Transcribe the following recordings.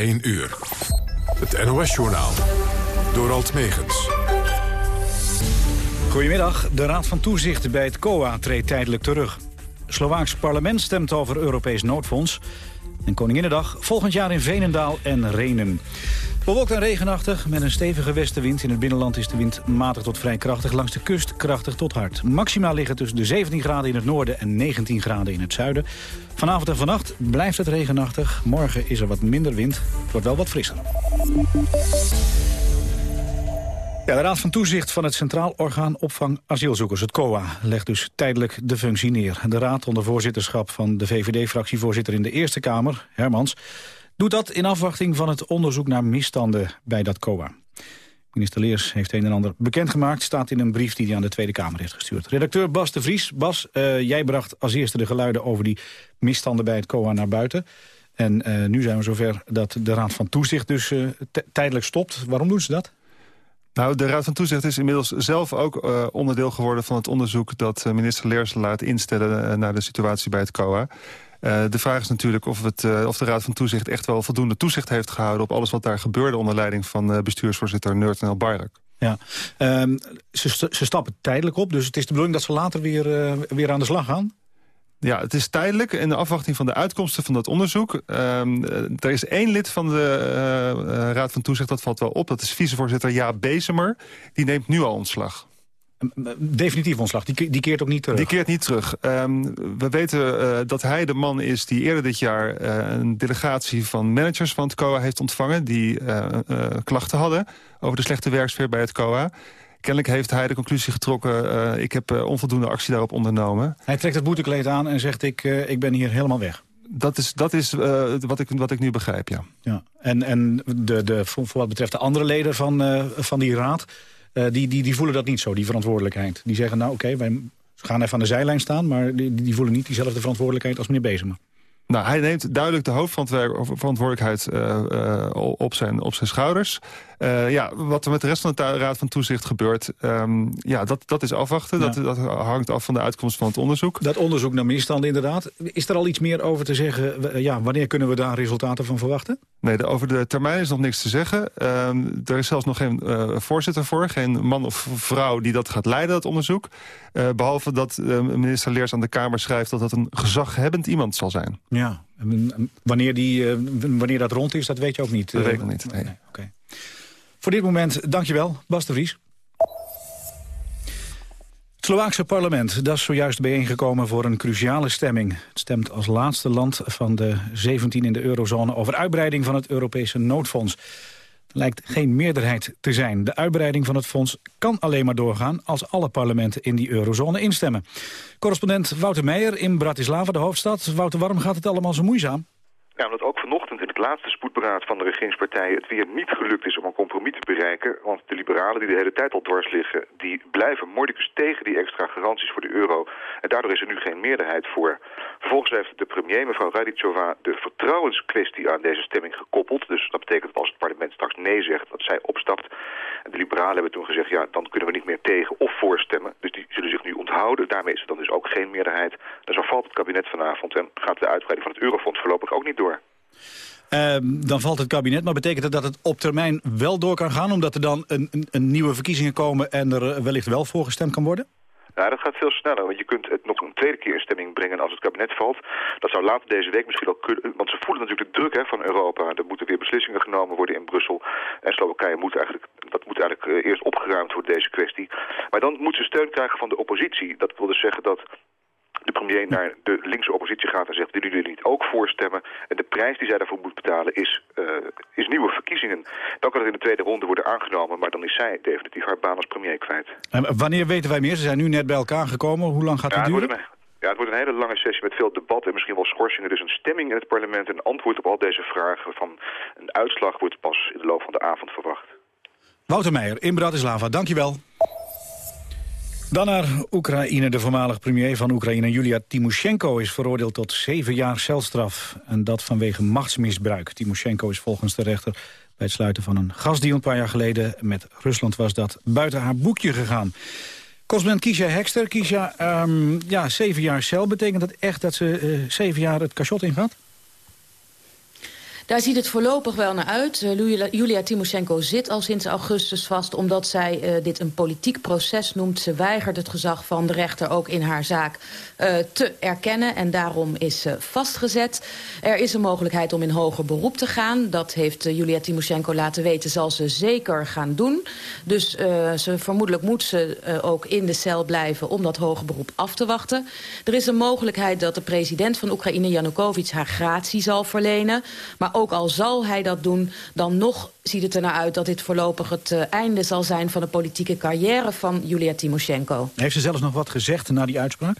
1 uur. Het NOS-journaal. Door Alt Megens. Goedemiddag. De Raad van Toezicht bij het COA treedt tijdelijk terug. Slovaaks parlement stemt over Europees noodfonds. En Koninginnedag volgend jaar in Veenendaal en Renen. Bewolkt en regenachtig met een stevige westenwind. In het binnenland is de wind matig tot vrij krachtig. Langs de kust krachtig tot hard. Maxima liggen tussen de 17 graden in het noorden en 19 graden in het zuiden. Vanavond en vannacht blijft het regenachtig. Morgen is er wat minder wind. Het wordt wel wat frisser. De Raad van Toezicht van het Centraal Orgaan Opvang Asielzoekers, het COA, legt dus tijdelijk de functie neer. De Raad onder voorzitterschap van de VVD-fractievoorzitter in de Eerste Kamer, Hermans, doet dat in afwachting van het onderzoek naar misstanden bij dat COA. Minister Leers heeft een en ander bekendgemaakt... staat in een brief die hij aan de Tweede Kamer heeft gestuurd. Redacteur Bas de Vries. Bas, uh, jij bracht als eerste de geluiden over die misstanden bij het COA naar buiten. En uh, nu zijn we zover dat de Raad van Toezicht dus uh, tijdelijk stopt. Waarom doen ze dat? Nou, de Raad van Toezicht is inmiddels zelf ook onderdeel geworden van het onderzoek... dat minister Leers laat instellen naar de situatie bij het COA. Uh, de vraag is natuurlijk of, het, uh, of de Raad van Toezicht echt wel voldoende toezicht heeft gehouden... op alles wat daar gebeurde onder leiding van uh, bestuursvoorzitter Neurt El Bayrak. Ja, um, ze, ze stappen tijdelijk op, dus het is de bedoeling dat ze later weer, weer aan de slag gaan? Ja, het is tijdelijk in de afwachting van de uitkomsten van dat onderzoek. Um, er is één lid van de uh, Raad van Toezicht, dat valt wel op. Dat is vicevoorzitter Jaap Bezemer. Die neemt nu al ontslag. Definitief ontslag, die, die keert ook niet terug? Die keert niet terug. Um, we weten uh, dat hij de man is die eerder dit jaar uh, een delegatie van managers van het COA heeft ontvangen... die uh, klachten hadden over de slechte werksfeer bij het COA. Kennelijk heeft hij de conclusie getrokken... ik heb onvoldoende actie daarop ondernomen. Hij trekt het boetekleed aan en zegt ik, ik ben hier helemaal weg. Dat is, dat is wat, ik, wat ik nu begrijp, ja. ja. En, en de, de, voor wat betreft de andere leden van, van die raad... Uh, die, die, die voelen dat niet zo, die verantwoordelijkheid. Die zeggen, nou oké, wij gaan even aan de zijlijn staan... maar die, die voelen niet diezelfde verantwoordelijkheid als meneer Bezema. Nou, hij neemt duidelijk de hoofdverantwoordelijkheid uh, uh, op, zijn, op zijn schouders. Uh, ja, wat er met de rest van de Raad van Toezicht gebeurt... Um, ja, dat, dat is afwachten. Ja. Dat, dat hangt af van de uitkomst van het onderzoek. Dat onderzoek naar misstanden inderdaad. Is er al iets meer over te zeggen? Ja, wanneer kunnen we daar resultaten van verwachten? Nee, de, over de termijn is nog niks te zeggen. Um, er is zelfs nog geen voorzitter voor. Geen man of vrouw die dat gaat leiden, dat onderzoek. Behalve dat minister Leers aan de Kamer schrijft... dat dat een gezaghebbend iemand zal zijn. Ja, wanneer, die, wanneer dat rond is, dat weet je ook niet. Dat weet ik nog niet, nee. nee okay. Voor dit moment, dankjewel, Bas de Vries. Het Slovaakse parlement dat is zojuist bijeengekomen voor een cruciale stemming. Het stemt als laatste land van de 17 in de eurozone... over uitbreiding van het Europese noodfonds. Lijkt geen meerderheid te zijn. De uitbreiding van het fonds kan alleen maar doorgaan... als alle parlementen in die eurozone instemmen. Correspondent Wouter Meijer in Bratislava, de hoofdstad. Wouter, waarom gaat het allemaal zo moeizaam? Ja, omdat ook vanochtend in het laatste spoedberaad van de regeringspartijen het weer niet gelukt is om een compromis te bereiken. Want de liberalen die de hele tijd al dwars liggen, die blijven mordicus tegen die extra garanties voor de euro. En daardoor is er nu geen meerderheid voor. Vervolgens heeft de premier, mevrouw Radicova, de vertrouwenskwestie aan deze stemming gekoppeld. Dus dat betekent dat als het parlement straks nee zegt, dat zij opstapt. En de liberalen hebben toen gezegd, ja, dan kunnen we niet meer tegen of voorstemmen. Dus die zullen zich nu onthouden. Daarmee is er dan dus ook geen meerderheid. Dus dan valt het kabinet vanavond en gaat de uitbreiding van het eurofonds voorlopig ook niet door. Uh, dan valt het kabinet, maar betekent het dat het op termijn wel door kan gaan... omdat er dan een, een, een nieuwe verkiezingen komen en er wellicht wel voorgestemd kan worden? Ja, dat gaat veel sneller, want je kunt het nog een tweede keer in stemming brengen als het kabinet valt. Dat zou later deze week misschien wel kunnen, want ze voelen natuurlijk de druk hè, van Europa. Er moeten weer beslissingen genomen worden in Brussel. En Slowakije moet eigenlijk, dat moet eigenlijk eerst opgeruimd worden, deze kwestie. Maar dan moeten ze steun krijgen van de oppositie. Dat wil dus zeggen dat de premier naar de linkse oppositie gaat en zegt... willen jullie niet ook voorstemmen? En de prijs die zij daarvoor moet betalen is, uh, is nieuwe verkiezingen. Dan kan het in de tweede ronde worden aangenomen... maar dan is zij definitief haar baan als premier kwijt. En wanneer weten wij meer? Ze zijn nu net bij elkaar gekomen. Hoe lang gaat ja, het duren? Ja, het wordt een hele lange sessie met veel debat en misschien wel schorsingen. Dus een stemming in het parlement, een antwoord op al deze vragen van een uitslag wordt pas in de loop van de avond verwacht. Wouter Meijer in Bratislava, dankjewel. Dan naar Oekraïne. De voormalig premier van Oekraïne, Julia Timoshenko... is veroordeeld tot zeven jaar celstraf. En dat vanwege machtsmisbruik. Timoshenko is volgens de rechter bij het sluiten van een gasdeal... een paar jaar geleden met Rusland was dat buiten haar boekje gegaan. Correspondent Kisha Hekster. Kisha, um, ja, zeven jaar cel. Betekent dat echt dat ze uh, zeven jaar het cachot ingaat? Daar ziet het voorlopig wel naar uit. Uh, Julia Timoshenko zit al sinds augustus vast... omdat zij uh, dit een politiek proces noemt. Ze weigert het gezag van de rechter ook in haar zaak uh, te erkennen. En daarom is ze vastgezet. Er is een mogelijkheid om in hoger beroep te gaan. Dat heeft Julia Timoshenko laten weten, zal ze zeker gaan doen. Dus ze, vermoedelijk moet ze ook in de cel blijven... om dat hoger beroep af te wachten. Er is een mogelijkheid dat de president van Oekraïne, Janukovic... haar gratie zal verlenen. Maar ook al zal hij dat doen, dan nog ziet het er naar uit... dat dit voorlopig het uh, einde zal zijn van de politieke carrière van Julia Timoshenko. Heeft ze zelfs nog wat gezegd na die uitspraak?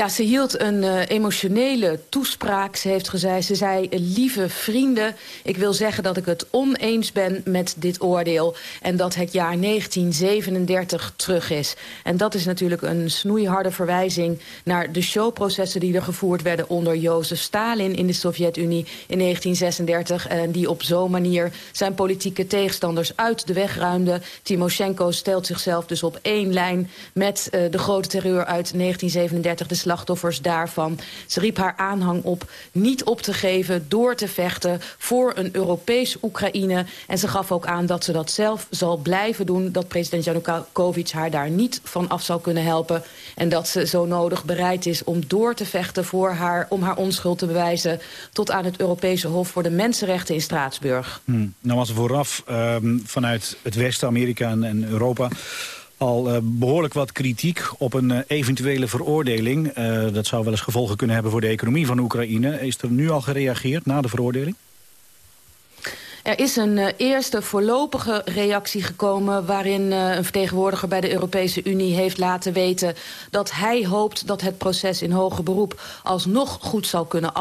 Ja, ze hield een uh, emotionele toespraak. Ze heeft gezegd, ze zei, lieve vrienden... ik wil zeggen dat ik het oneens ben met dit oordeel... en dat het jaar 1937 terug is. En dat is natuurlijk een snoeiharde verwijzing... naar de showprocessen die er gevoerd werden onder Jozef Stalin... in de Sovjet-Unie in 1936... en die op zo'n manier zijn politieke tegenstanders uit de weg ruimde. Timoshenko stelt zichzelf dus op één lijn... met uh, de grote terreur uit 1937... De slachtoffers daarvan. Ze riep haar aanhang op niet op te geven, door te vechten voor een Europees Oekraïne. En ze gaf ook aan dat ze dat zelf zal blijven doen. Dat president Janukovic haar daar niet van af zal kunnen helpen. En dat ze zo nodig bereid is om door te vechten voor haar, om haar onschuld te bewijzen tot aan het Europese Hof voor de Mensenrechten in Straatsburg. Hmm. Nou was er vooraf um, vanuit het Westen, Amerika en Europa al uh, behoorlijk wat kritiek op een uh, eventuele veroordeling. Uh, dat zou wel eens gevolgen kunnen hebben voor de economie van Oekraïne. Is er nu al gereageerd na de veroordeling? Er is een uh, eerste voorlopige reactie gekomen... waarin uh, een vertegenwoordiger bij de Europese Unie heeft laten weten... dat hij hoopt dat het proces in hoger beroep alsnog goed zal kunnen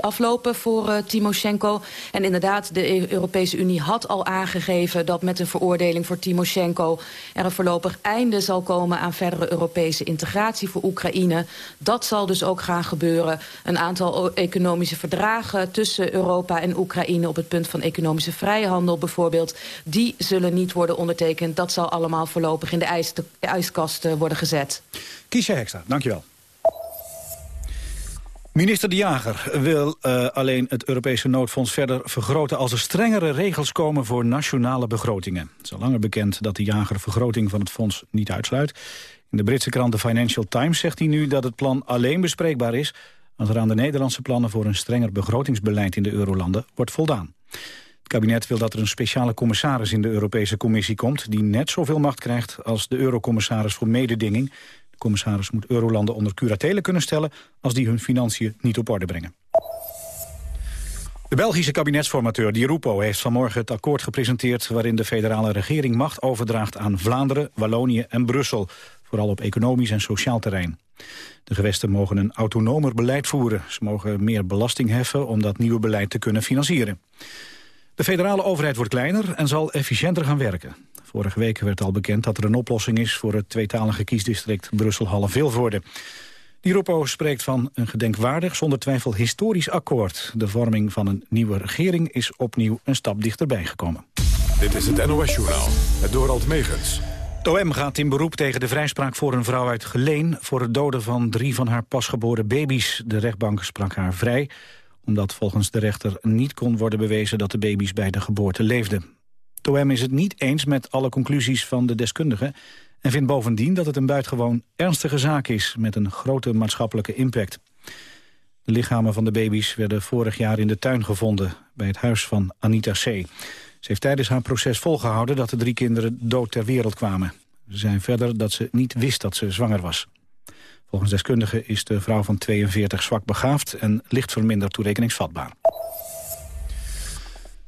aflopen, voor uh, Timoshenko. En inderdaad, de e-, Europese Unie had al aangegeven... dat met een veroordeling voor Timoshenko er een voorlopig einde zal komen... aan verdere Europese integratie voor Oekraïne. Dat zal dus ook gaan gebeuren. Een aantal economische verdragen tussen Europa en Oekraïne... op het punt van economische vrijhandel bijvoorbeeld... die zullen niet worden ondertekend. Dat zal allemaal voorlopig in de, ijs, de ijskast uh, worden gezet. Kiesje Hekster, dankjewel. Minister De Jager wil uh, alleen het Europese noodfonds verder vergroten... als er strengere regels komen voor nationale begrotingen. Het is al langer bekend dat De Jager vergroting van het fonds niet uitsluit. In de Britse krant The Financial Times zegt hij nu dat het plan alleen bespreekbaar is... als er aan de Nederlandse plannen voor een strenger begrotingsbeleid in de eurolanden wordt voldaan. Het kabinet wil dat er een speciale commissaris in de Europese Commissie komt... die net zoveel macht krijgt als de eurocommissaris voor mededinging. De commissaris moet eurolanden onder curatele kunnen stellen... als die hun financiën niet op orde brengen. De Belgische kabinetsformateur Di Rupo heeft vanmorgen het akkoord gepresenteerd... waarin de federale regering macht overdraagt aan Vlaanderen, Wallonië en Brussel. Vooral op economisch en sociaal terrein. De gewesten mogen een autonomer beleid voeren. Ze mogen meer belasting heffen om dat nieuwe beleid te kunnen financieren. De federale overheid wordt kleiner en zal efficiënter gaan werken. Vorige week werd al bekend dat er een oplossing is... voor het tweetalige kiesdistrict Brussel-Halle-Vilvoorde. Die spreekt van een gedenkwaardig, zonder twijfel historisch akkoord. De vorming van een nieuwe regering is opnieuw een stap dichterbij gekomen. Dit is het NOS-journaal, het Dorald Megens. OM gaat in beroep tegen de vrijspraak voor een vrouw uit Geleen... voor het doden van drie van haar pasgeboren baby's. De rechtbank sprak haar vrij, omdat volgens de rechter niet kon worden bewezen... dat de baby's bij de geboorte leefden. OM is het niet eens met alle conclusies van de deskundigen... en vindt bovendien dat het een buitengewoon ernstige zaak is... met een grote maatschappelijke impact. De lichamen van de baby's werden vorig jaar in de tuin gevonden... bij het huis van Anita C., ze heeft tijdens haar proces volgehouden dat de drie kinderen dood ter wereld kwamen. Ze zei verder dat ze niet wist dat ze zwanger was. Volgens deskundigen is de vrouw van 42 zwak begaafd en licht verminderd toerekeningsvatbaar.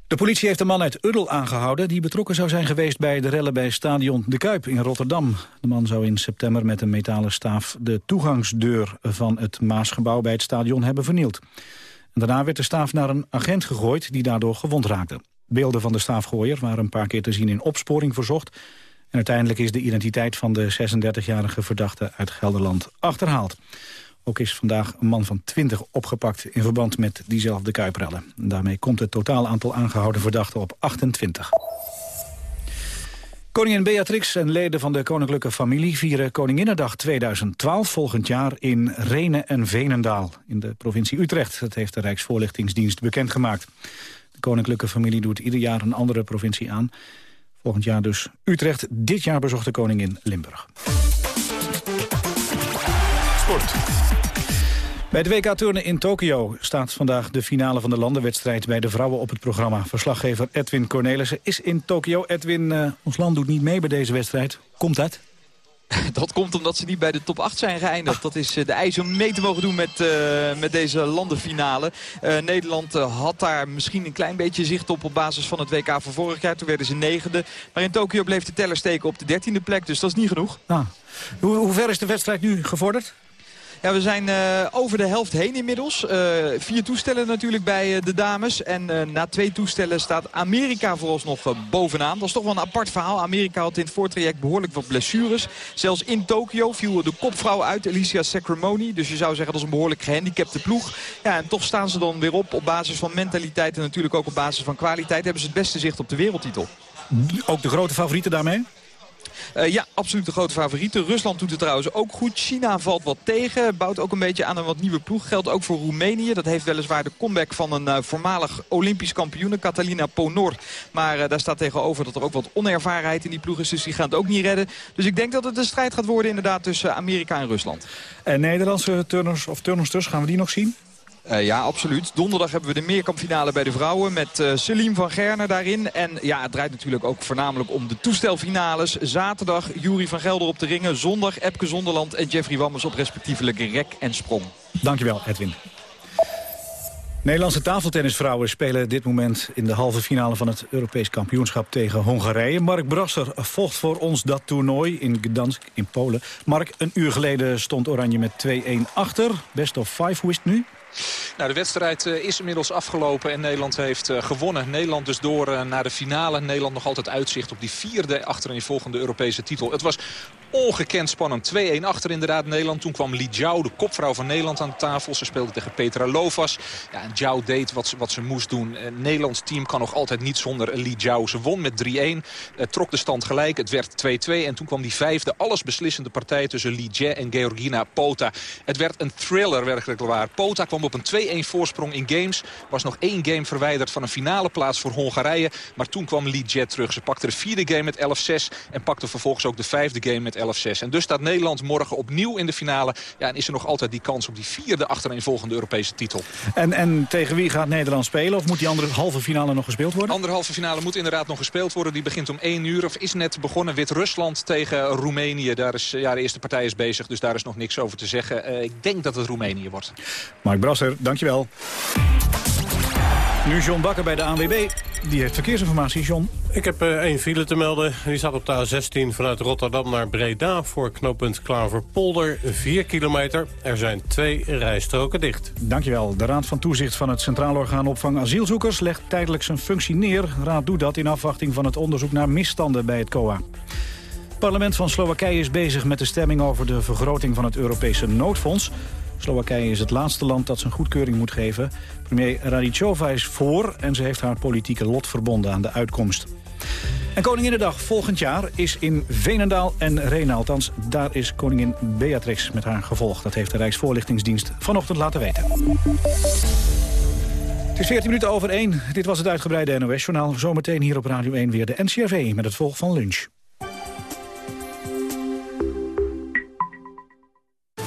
De politie heeft een man uit Uddel aangehouden... die betrokken zou zijn geweest bij de rellen bij stadion De Kuip in Rotterdam. De man zou in september met een metalen staaf... de toegangsdeur van het Maasgebouw bij het stadion hebben vernield. En daarna werd de staaf naar een agent gegooid die daardoor gewond raakte. Beelden van de staafgooier waren een paar keer te zien in opsporing verzocht. En uiteindelijk is de identiteit van de 36-jarige verdachte uit Gelderland achterhaald. Ook is vandaag een man van 20 opgepakt in verband met diezelfde kuiprellen. daarmee komt het totaal aantal aangehouden verdachten op 28. Koningin Beatrix en leden van de koninklijke familie vieren Koninginnedag 2012 volgend jaar in Renen en Venendaal in de provincie Utrecht. Dat heeft de Rijksvoorlichtingsdienst bekendgemaakt. De koninklijke familie doet ieder jaar een andere provincie aan. Volgend jaar dus Utrecht. Dit jaar bezocht de koningin Limburg. Sport. Bij de WK-turnen in Tokio staat vandaag de finale van de landenwedstrijd bij de vrouwen op het programma. Verslaggever Edwin Cornelissen is in Tokio. Edwin, uh, ons land doet niet mee bij deze wedstrijd. Komt dat? Dat komt omdat ze niet bij de top 8 zijn geëindigd. Dat is eh, de eis om mee te mogen doen met, uh, met deze landenfinale. Uh, Nederland had daar misschien een klein beetje zicht op op basis van het WK van vorig jaar. Toen werden ze negende. Maar in Tokio bleef de teller steken op de dertiende plek. Dus dat is niet genoeg. Ah. Hoe, hoe ver is de wedstrijd nu gevorderd? Ja, we zijn uh, over de helft heen inmiddels. Uh, vier toestellen natuurlijk bij uh, de dames. En na twee toestellen staat Amerika vooralsnog bovenaan. Dat is toch wel een apart verhaal. Amerika had in het voortraject behoorlijk wat blessures. Zelfs in Tokio viel de kopvrouw uit, Alicia Sacramoni. Dus je zou zeggen dat is een behoorlijk gehandicapte ploeg. Ja, en toch staan ze dan weer op op basis van mentaliteit en natuurlijk ook op basis van kwaliteit. Hebben ze het beste zicht op de wereldtitel. Ook de grote favorieten daarmee? Uh, ja, absoluut de grote favorieten. Rusland doet het trouwens ook goed. China valt wat tegen. Bouwt ook een beetje aan een wat nieuwe ploeg. Geldt ook voor Roemenië. Dat heeft weliswaar de comeback van een uh, voormalig Olympisch kampioen, Catalina Ponor. Maar uh, daar staat tegenover dat er ook wat onervarenheid in die ploeg is. Dus die gaan het ook niet redden. Dus ik denk dat het een strijd gaat worden inderdaad tussen Amerika en Rusland. En Nederlandse turners of turners gaan we die nog zien? Uh, ja, absoluut. Donderdag hebben we de meerkampfinale bij de vrouwen met uh, van Gerner daarin. En ja, het draait natuurlijk ook voornamelijk om de toestelfinales. Zaterdag Jury van Gelder op de ringen. Zondag Epke Zonderland en Jeffrey Wammers op respectievelijk rek en sprong. Dankjewel, Edwin. Nederlandse tafeltennisvrouwen spelen dit moment in de halve finale van het Europees kampioenschap tegen Hongarije. Mark Brasser volgt voor ons dat toernooi in Gdansk in Polen. Mark, een uur geleden stond Oranje met 2-1 achter. Best of 5, hoe is het nu? Nou, de wedstrijd uh, is inmiddels afgelopen en Nederland heeft uh, gewonnen. Nederland dus door uh, naar de finale. Nederland nog altijd uitzicht op die vierde volgende Europese titel. Het was ongekend spannend. 2-1 achter inderdaad Nederland. Toen kwam Li Jiao, de kopvrouw van Nederland, aan tafel. Ze speelde tegen Petra Lovas. Ja, en Jiao deed wat ze, wat ze moest doen. Het Nederlands team kan nog altijd niet zonder Li Jiao. Ze won met 3-1. trok de stand gelijk. Het werd 2-2. En toen kwam die vijfde allesbeslissende partij tussen Li Jie en Georgina Pota. Het werd een thriller werkelijk waar. Pota kwam op een 2-1 voorsprong in games. Was nog één game verwijderd van een finale plaats voor Hongarije. Maar toen kwam Li Jet terug. Ze pakte de vierde game met 11-6 en pakte vervolgens ook de vijfde game met 11-6. En dus staat Nederland morgen opnieuw in de finale. Ja, en is er nog altijd die kans op die vierde achtereenvolgende Europese titel. En, en tegen wie gaat Nederland spelen? Of moet die andere halve finale nog gespeeld worden? Andere halve finale moet inderdaad nog gespeeld worden. Die begint om 1 uur of is net begonnen. Wit-Rusland tegen Roemenië. Daar is, ja, de eerste partij is bezig, dus daar is nog niks over te zeggen. Uh, ik denk dat het Roemenië wordt. Mark Brasser, dankjewel. Nu John Bakker bij de ANWB. Die heeft verkeersinformatie, John. Ik heb uh, één file te melden. Die staat op de A16 vanuit Rotterdam naar Breda... voor knooppunt Klaverpolder, 4 kilometer. Er zijn twee rijstroken dicht. Dankjewel. De Raad van Toezicht van het Centraal Orgaan Opvang Asielzoekers... legt tijdelijk zijn functie neer. De Raad doet dat in afwachting van het onderzoek naar misstanden bij het COA. Het parlement van Slowakije is bezig met de stemming over de vergroting van het Europese noodfonds. Slowakije is het laatste land dat zijn goedkeuring moet geven. Premier Radicova is voor en ze heeft haar politieke lot verbonden aan de uitkomst. En Koninginnedag volgend jaar is in Venendaal en Rena. Althans, daar is koningin Beatrix met haar gevolg. Dat heeft de Rijksvoorlichtingsdienst vanochtend laten weten. Het is 14 minuten over 1. Dit was het uitgebreide NOS-journaal. Zometeen hier op Radio 1 weer de NCRV met het volg van lunch.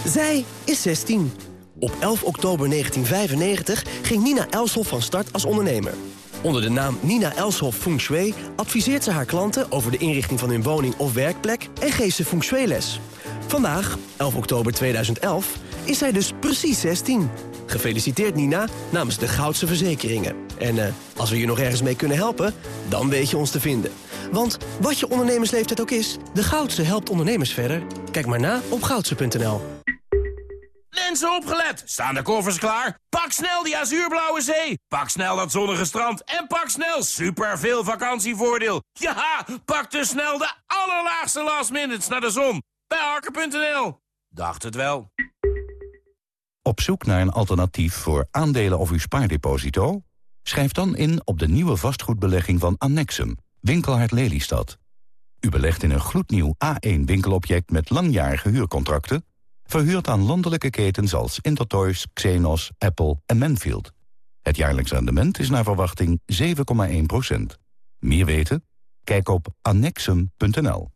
Zij is 16. Op 11 oktober 1995 ging Nina Elshoff van start als ondernemer. Onder de naam Nina Elshoff Feng Shui adviseert ze haar klanten over de inrichting van hun woning of werkplek en geeft ze Feng Shui les. Vandaag, 11 oktober 2011, is zij dus precies 16. Gefeliciteerd Nina namens de Goudse Verzekeringen. En uh, als we je nog ergens mee kunnen helpen, dan weet je ons te vinden. Want wat je ondernemersleeftijd ook is, de Goudse helpt ondernemers verder. Kijk maar na op goudse.nl. Mensen opgelet! Staan de koffers klaar? Pak snel die azuurblauwe zee! Pak snel dat zonnige strand! En pak snel super veel vakantievoordeel! Ja, pak dus snel de allerlaagste last minutes naar de zon! Bij Harker.nl. Dacht het wel. Op zoek naar een alternatief voor aandelen of uw spaardeposito? Schrijf dan in op de nieuwe vastgoedbelegging van Annexum, Winkelhard Lelystad. U belegt in een gloednieuw A1-winkelobject met langjarige huurcontracten... verhuurd aan landelijke ketens als Intertoys, Xenos, Apple en Manfield. Het jaarlijks rendement is naar verwachting 7,1% Meer weten? Kijk op annexum.nl.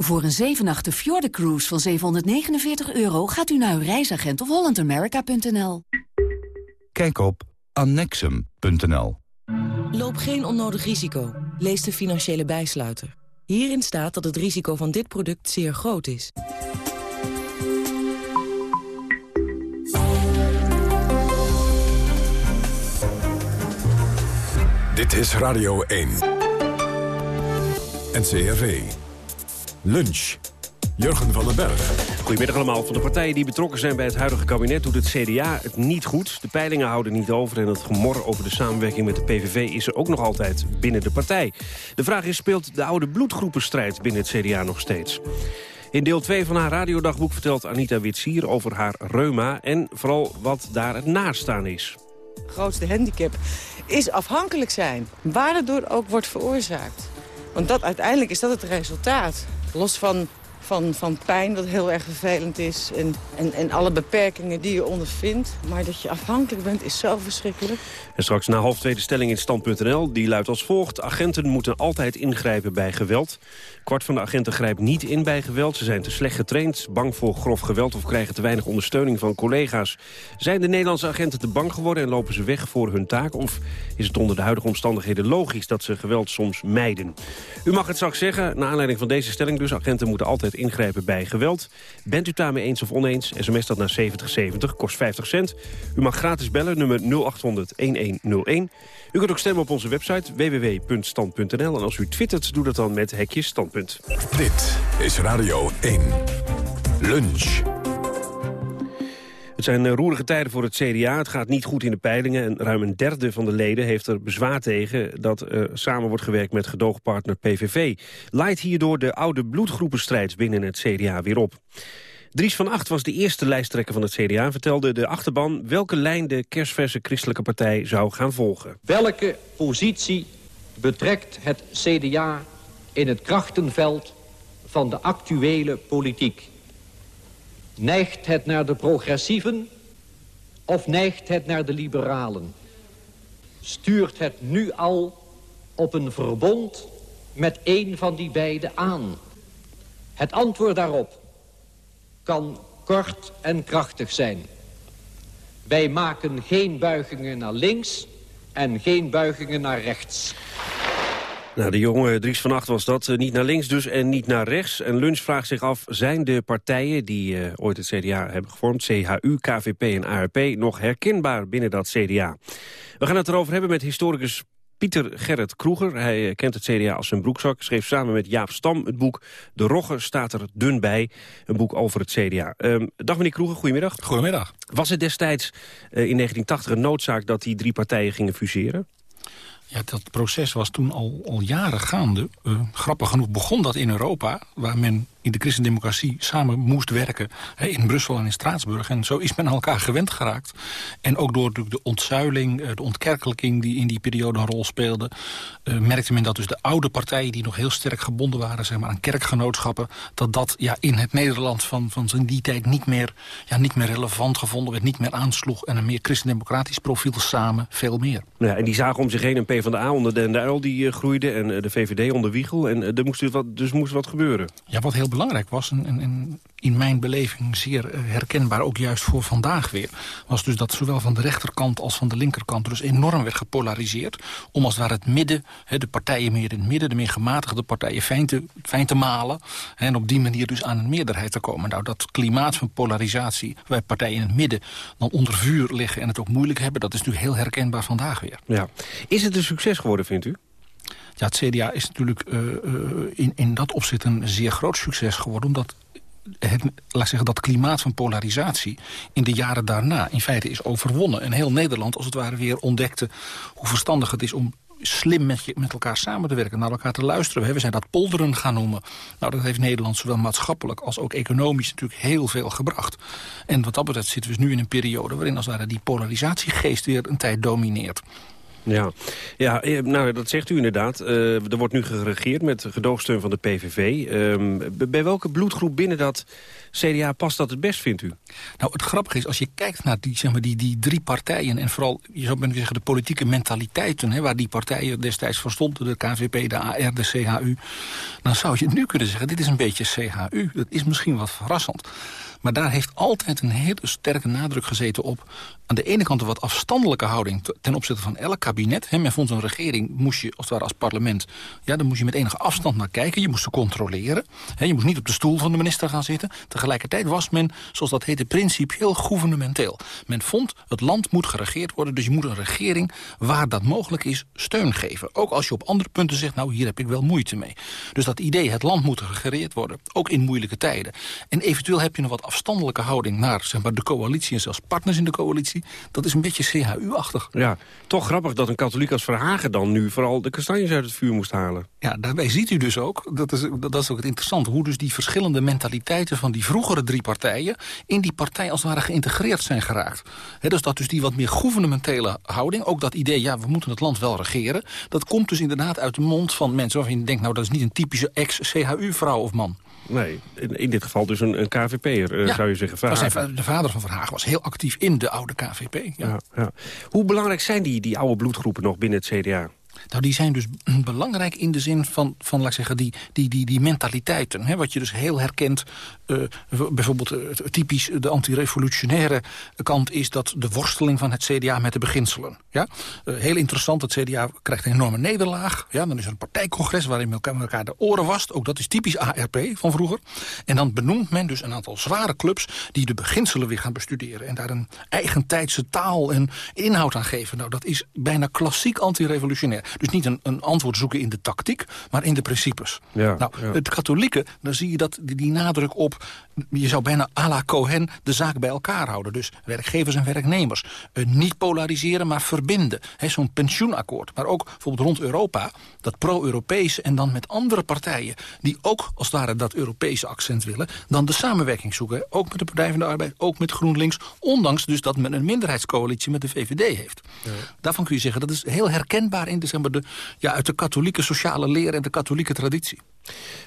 Voor een 7 Fjorden Cruise van 749 euro gaat u naar uw reisagent of hollandamerica.nl. Kijk op annexum.nl. Loop geen onnodig risico. Lees de financiële bijsluiter. Hierin staat dat het risico van dit product zeer groot is. Dit is Radio 1. NCRV. Lunch. Jurgen van den Berg. Goedemiddag allemaal. Van de partijen die betrokken zijn bij het huidige kabinet... doet het CDA het niet goed. De peilingen houden niet over... en het gemor over de samenwerking met de PVV is er ook nog altijd binnen de partij. De vraag is, speelt de oude bloedgroepenstrijd binnen het CDA nog steeds? In deel 2 van haar radiodagboek vertelt Anita Witsier over haar reuma... en vooral wat daar het nastaan is. De grootste handicap is afhankelijk zijn. Waar het door ook wordt veroorzaakt. Want dat, uiteindelijk is dat het resultaat. Los van, van, van pijn, wat heel erg vervelend is... En, en, en alle beperkingen die je ondervindt. Maar dat je afhankelijk bent, is zo verschrikkelijk. En straks na half tweede stelling in stand.nl. Die luidt als volgt. Agenten moeten altijd ingrijpen bij geweld. Kwart van de agenten grijpt niet in bij geweld. Ze zijn te slecht getraind, bang voor grof geweld... of krijgen te weinig ondersteuning van collega's. Zijn de Nederlandse agenten te bang geworden en lopen ze weg voor hun taak? Of is het onder de huidige omstandigheden logisch dat ze geweld soms mijden? U mag het straks zeggen, naar aanleiding van deze stelling dus... agenten moeten altijd ingrijpen bij geweld. Bent u daarmee eens of oneens? SMS dat naar 7070, kost 50 cent. U mag gratis bellen, nummer 0800-1101. U kunt ook stemmen op onze website www.stand.nl. En als u twittert, doe dat dan met hekje standpunt. Dit is Radio 1. Lunch. Het zijn eh, roerige tijden voor het CDA. Het gaat niet goed in de peilingen. En ruim een derde van de leden heeft er bezwaar tegen... dat er samen wordt gewerkt met gedoogpartner PVV. Leidt hierdoor de oude bloedgroepenstrijd binnen het CDA weer op. Dries van Acht was de eerste lijsttrekker van het CDA... en vertelde de achterban welke lijn de kerstverse christelijke partij zou gaan volgen. Welke positie betrekt het CDA in het krachtenveld van de actuele politiek? Neigt het naar de progressieven of neigt het naar de liberalen? Stuurt het nu al op een verbond met een van die beiden aan? Het antwoord daarop kan kort en krachtig zijn. Wij maken geen buigingen naar links en geen buigingen naar rechts. Nou, de jonge Dries van Acht was dat. Eh, niet naar links dus en niet naar rechts. En Lunch vraagt zich af, zijn de partijen die uh, ooit het CDA hebben gevormd... CHU, KVP en ARP, nog herkenbaar binnen dat CDA? We gaan het erover hebben met historicus Pieter Gerrit Kroeger. Hij eh, kent het CDA als zijn broekzak. Schreef samen met Jaap Stam het boek De Rogge staat er dun bij. Een boek over het CDA. Um, ehm, dag meneer Kroeger, goedemiddag. Goedemiddag. Was het destijds uh, in 1980 een noodzaak dat die drie partijen gingen fuseren? Ja, dat proces was toen al, al jaren gaande. Uh, grappig genoeg begon dat in Europa, waar men in de christendemocratie samen moest werken. Hè, in Brussel en in Straatsburg. En zo is men aan elkaar gewend geraakt. En ook door de ontzuiling, eh, de ontkerkelijking die in die periode een rol speelde... Uh, merkte men dat dus de oude partijen die nog heel sterk gebonden waren zeg maar, aan kerkgenootschappen... dat dat ja, in het Nederland van, van die tijd niet meer, ja, niet meer relevant gevonden werd... niet meer aansloeg en een meer christendemocratisch profiel samen veel meer. Ja, en die zagen om zich heen een PvdA onder de NL die uh, groeide... en de VVD onder Wiegel. En er moest dus, wat, dus moest wat gebeuren. Ja, wat heel belangrijk was... en, in mijn beleving zeer eh, herkenbaar, ook juist voor vandaag weer... was dus dat zowel van de rechterkant als van de linkerkant... dus enorm werd gepolariseerd... om als het ware het midden, de partijen meer in het midden... de meer gematigde partijen fijn te, malen... en op die manier dus aan een meerderheid te komen. Nou, dat klimaat van polarisatie, waar partijen in het midden... dan onder vuur liggen en het ook moeilijk hebben... dat is natuurlijk heel herkenbaar vandaag weer. Ja. Is het een succes geworden, vindt u? Ja, het CDA is natuurlijk uh, uh, in, in dat opzicht een zeer groot succes geworden... omdat het, laat zeggen, dat klimaat van polarisatie in de jaren daarna in feite is overwonnen. En heel Nederland als het ware weer ontdekte hoe verstandig het is om slim met, je, met elkaar samen te werken, naar elkaar te luisteren. We zijn dat polderen gaan noemen. Nou, dat heeft Nederland zowel maatschappelijk als ook economisch natuurlijk heel veel gebracht. En wat dat betreft zitten we dus nu in een periode waarin als het ware die polarisatiegeest weer een tijd domineert. Ja, ja eh, nou, dat zegt u inderdaad. Uh, er wordt nu geregeerd met gedoogsteun van de PVV. Uh, bij welke bloedgroep binnen dat CDA past dat het best, vindt u? Nou, het grappige is, als je kijkt naar die, zeg maar, die, die drie partijen... en vooral, je zou kunnen zeggen, de politieke mentaliteiten... Hè, waar die partijen destijds voor stonden, de KVP, de AR, de CHU... dan zou je nu kunnen zeggen, dit is een beetje CHU. Dat is misschien wat verrassend. Maar daar heeft altijd een hele sterke nadruk gezeten op... aan de ene kant een wat afstandelijke houding ten opzichte van elk kabinet. Men vond een regering, moest je als het ware als parlement... ja, dan moest je met enige afstand naar kijken. Je moest ze controleren. Je moest niet op de stoel van de minister gaan zitten. Tegelijkertijd was men, zoals dat heette, principieel gouvernementeel. Men vond, het land moet geregeerd worden... dus je moet een regering, waar dat mogelijk is, steun geven. Ook als je op andere punten zegt, nou, hier heb ik wel moeite mee. Dus dat idee, het land moet geregeerd worden, ook in moeilijke tijden. En eventueel heb je nog wat afstandelijke houding naar zeg maar, de coalitie... en zelfs partners in de coalitie, dat is een beetje CHU-achtig. Ja, toch grappig dat een katholiek als Verhagen dan nu... vooral de kastanjes uit het vuur moest halen. Ja, daarbij ziet u dus ook, dat is, dat is ook het interessante... hoe dus die verschillende mentaliteiten van die vroegere drie partijen... in die partij als het ware geïntegreerd zijn geraakt. He, dus dat dus die wat meer gouvernementele houding... ook dat idee, ja, we moeten het land wel regeren... dat komt dus inderdaad uit de mond van mensen waarvan je denkt... nou, dat is niet een typische ex-CHU-vrouw of man. Nee, in, in, dit geval dus een, een KVP'er, uh, zou je zeggen. De vader van Verhagen was heel actief in de oude KVP. Ja. Ja, ja. Hoe belangrijk zijn die, die oude bloedgroepen nog binnen het CDA? Nou, die zijn dus belangrijk in de zin van, van laat ik zeggen, die, die, die, die mentaliteiten. Hè, wat je dus heel herkent, uh, bijvoorbeeld uh, typisch de antirevolutionaire kant... is dat de worsteling van het CDA met de beginselen. Ja? Uh, heel interessant, het CDA krijgt een enorme nederlaag. Ja? Dan is er een partijcongres waarin men elkaar, de oren wast. Ook dat is typisch ARP van vroeger. En dan benoemt men dus een aantal zware clubs... die de beginselen weer gaan bestuderen. En daar een eigentijdse taal en inhoud aan geven. Nou, dat is bijna klassiek antirevolutionair. Dus niet een, een, antwoord zoeken in de tactiek, maar in de principes. Ja, nou, ja. Het katholieke, dan zie je dat die, die, nadruk op... je zou bijna à la Cohen de zaak bij elkaar houden. Dus werkgevers en werknemers. Uh, niet polariseren, maar verbinden. Zo'n pensioenakkoord. Maar ook bijvoorbeeld rond Europa, dat pro-Europese... en dan met andere partijen die ook als het ware dat Europese accent willen... dan de samenwerking zoeken. Ook met de Partij van de Arbeid, ook met GroenLinks. Ondanks dus dat men een minderheidscoalitie met de VVD heeft. Ja. Daarvan kun je zeggen, dat is heel herkenbaar in de zeg maar, de, ja, uit de katholieke sociale leer en de katholieke traditie.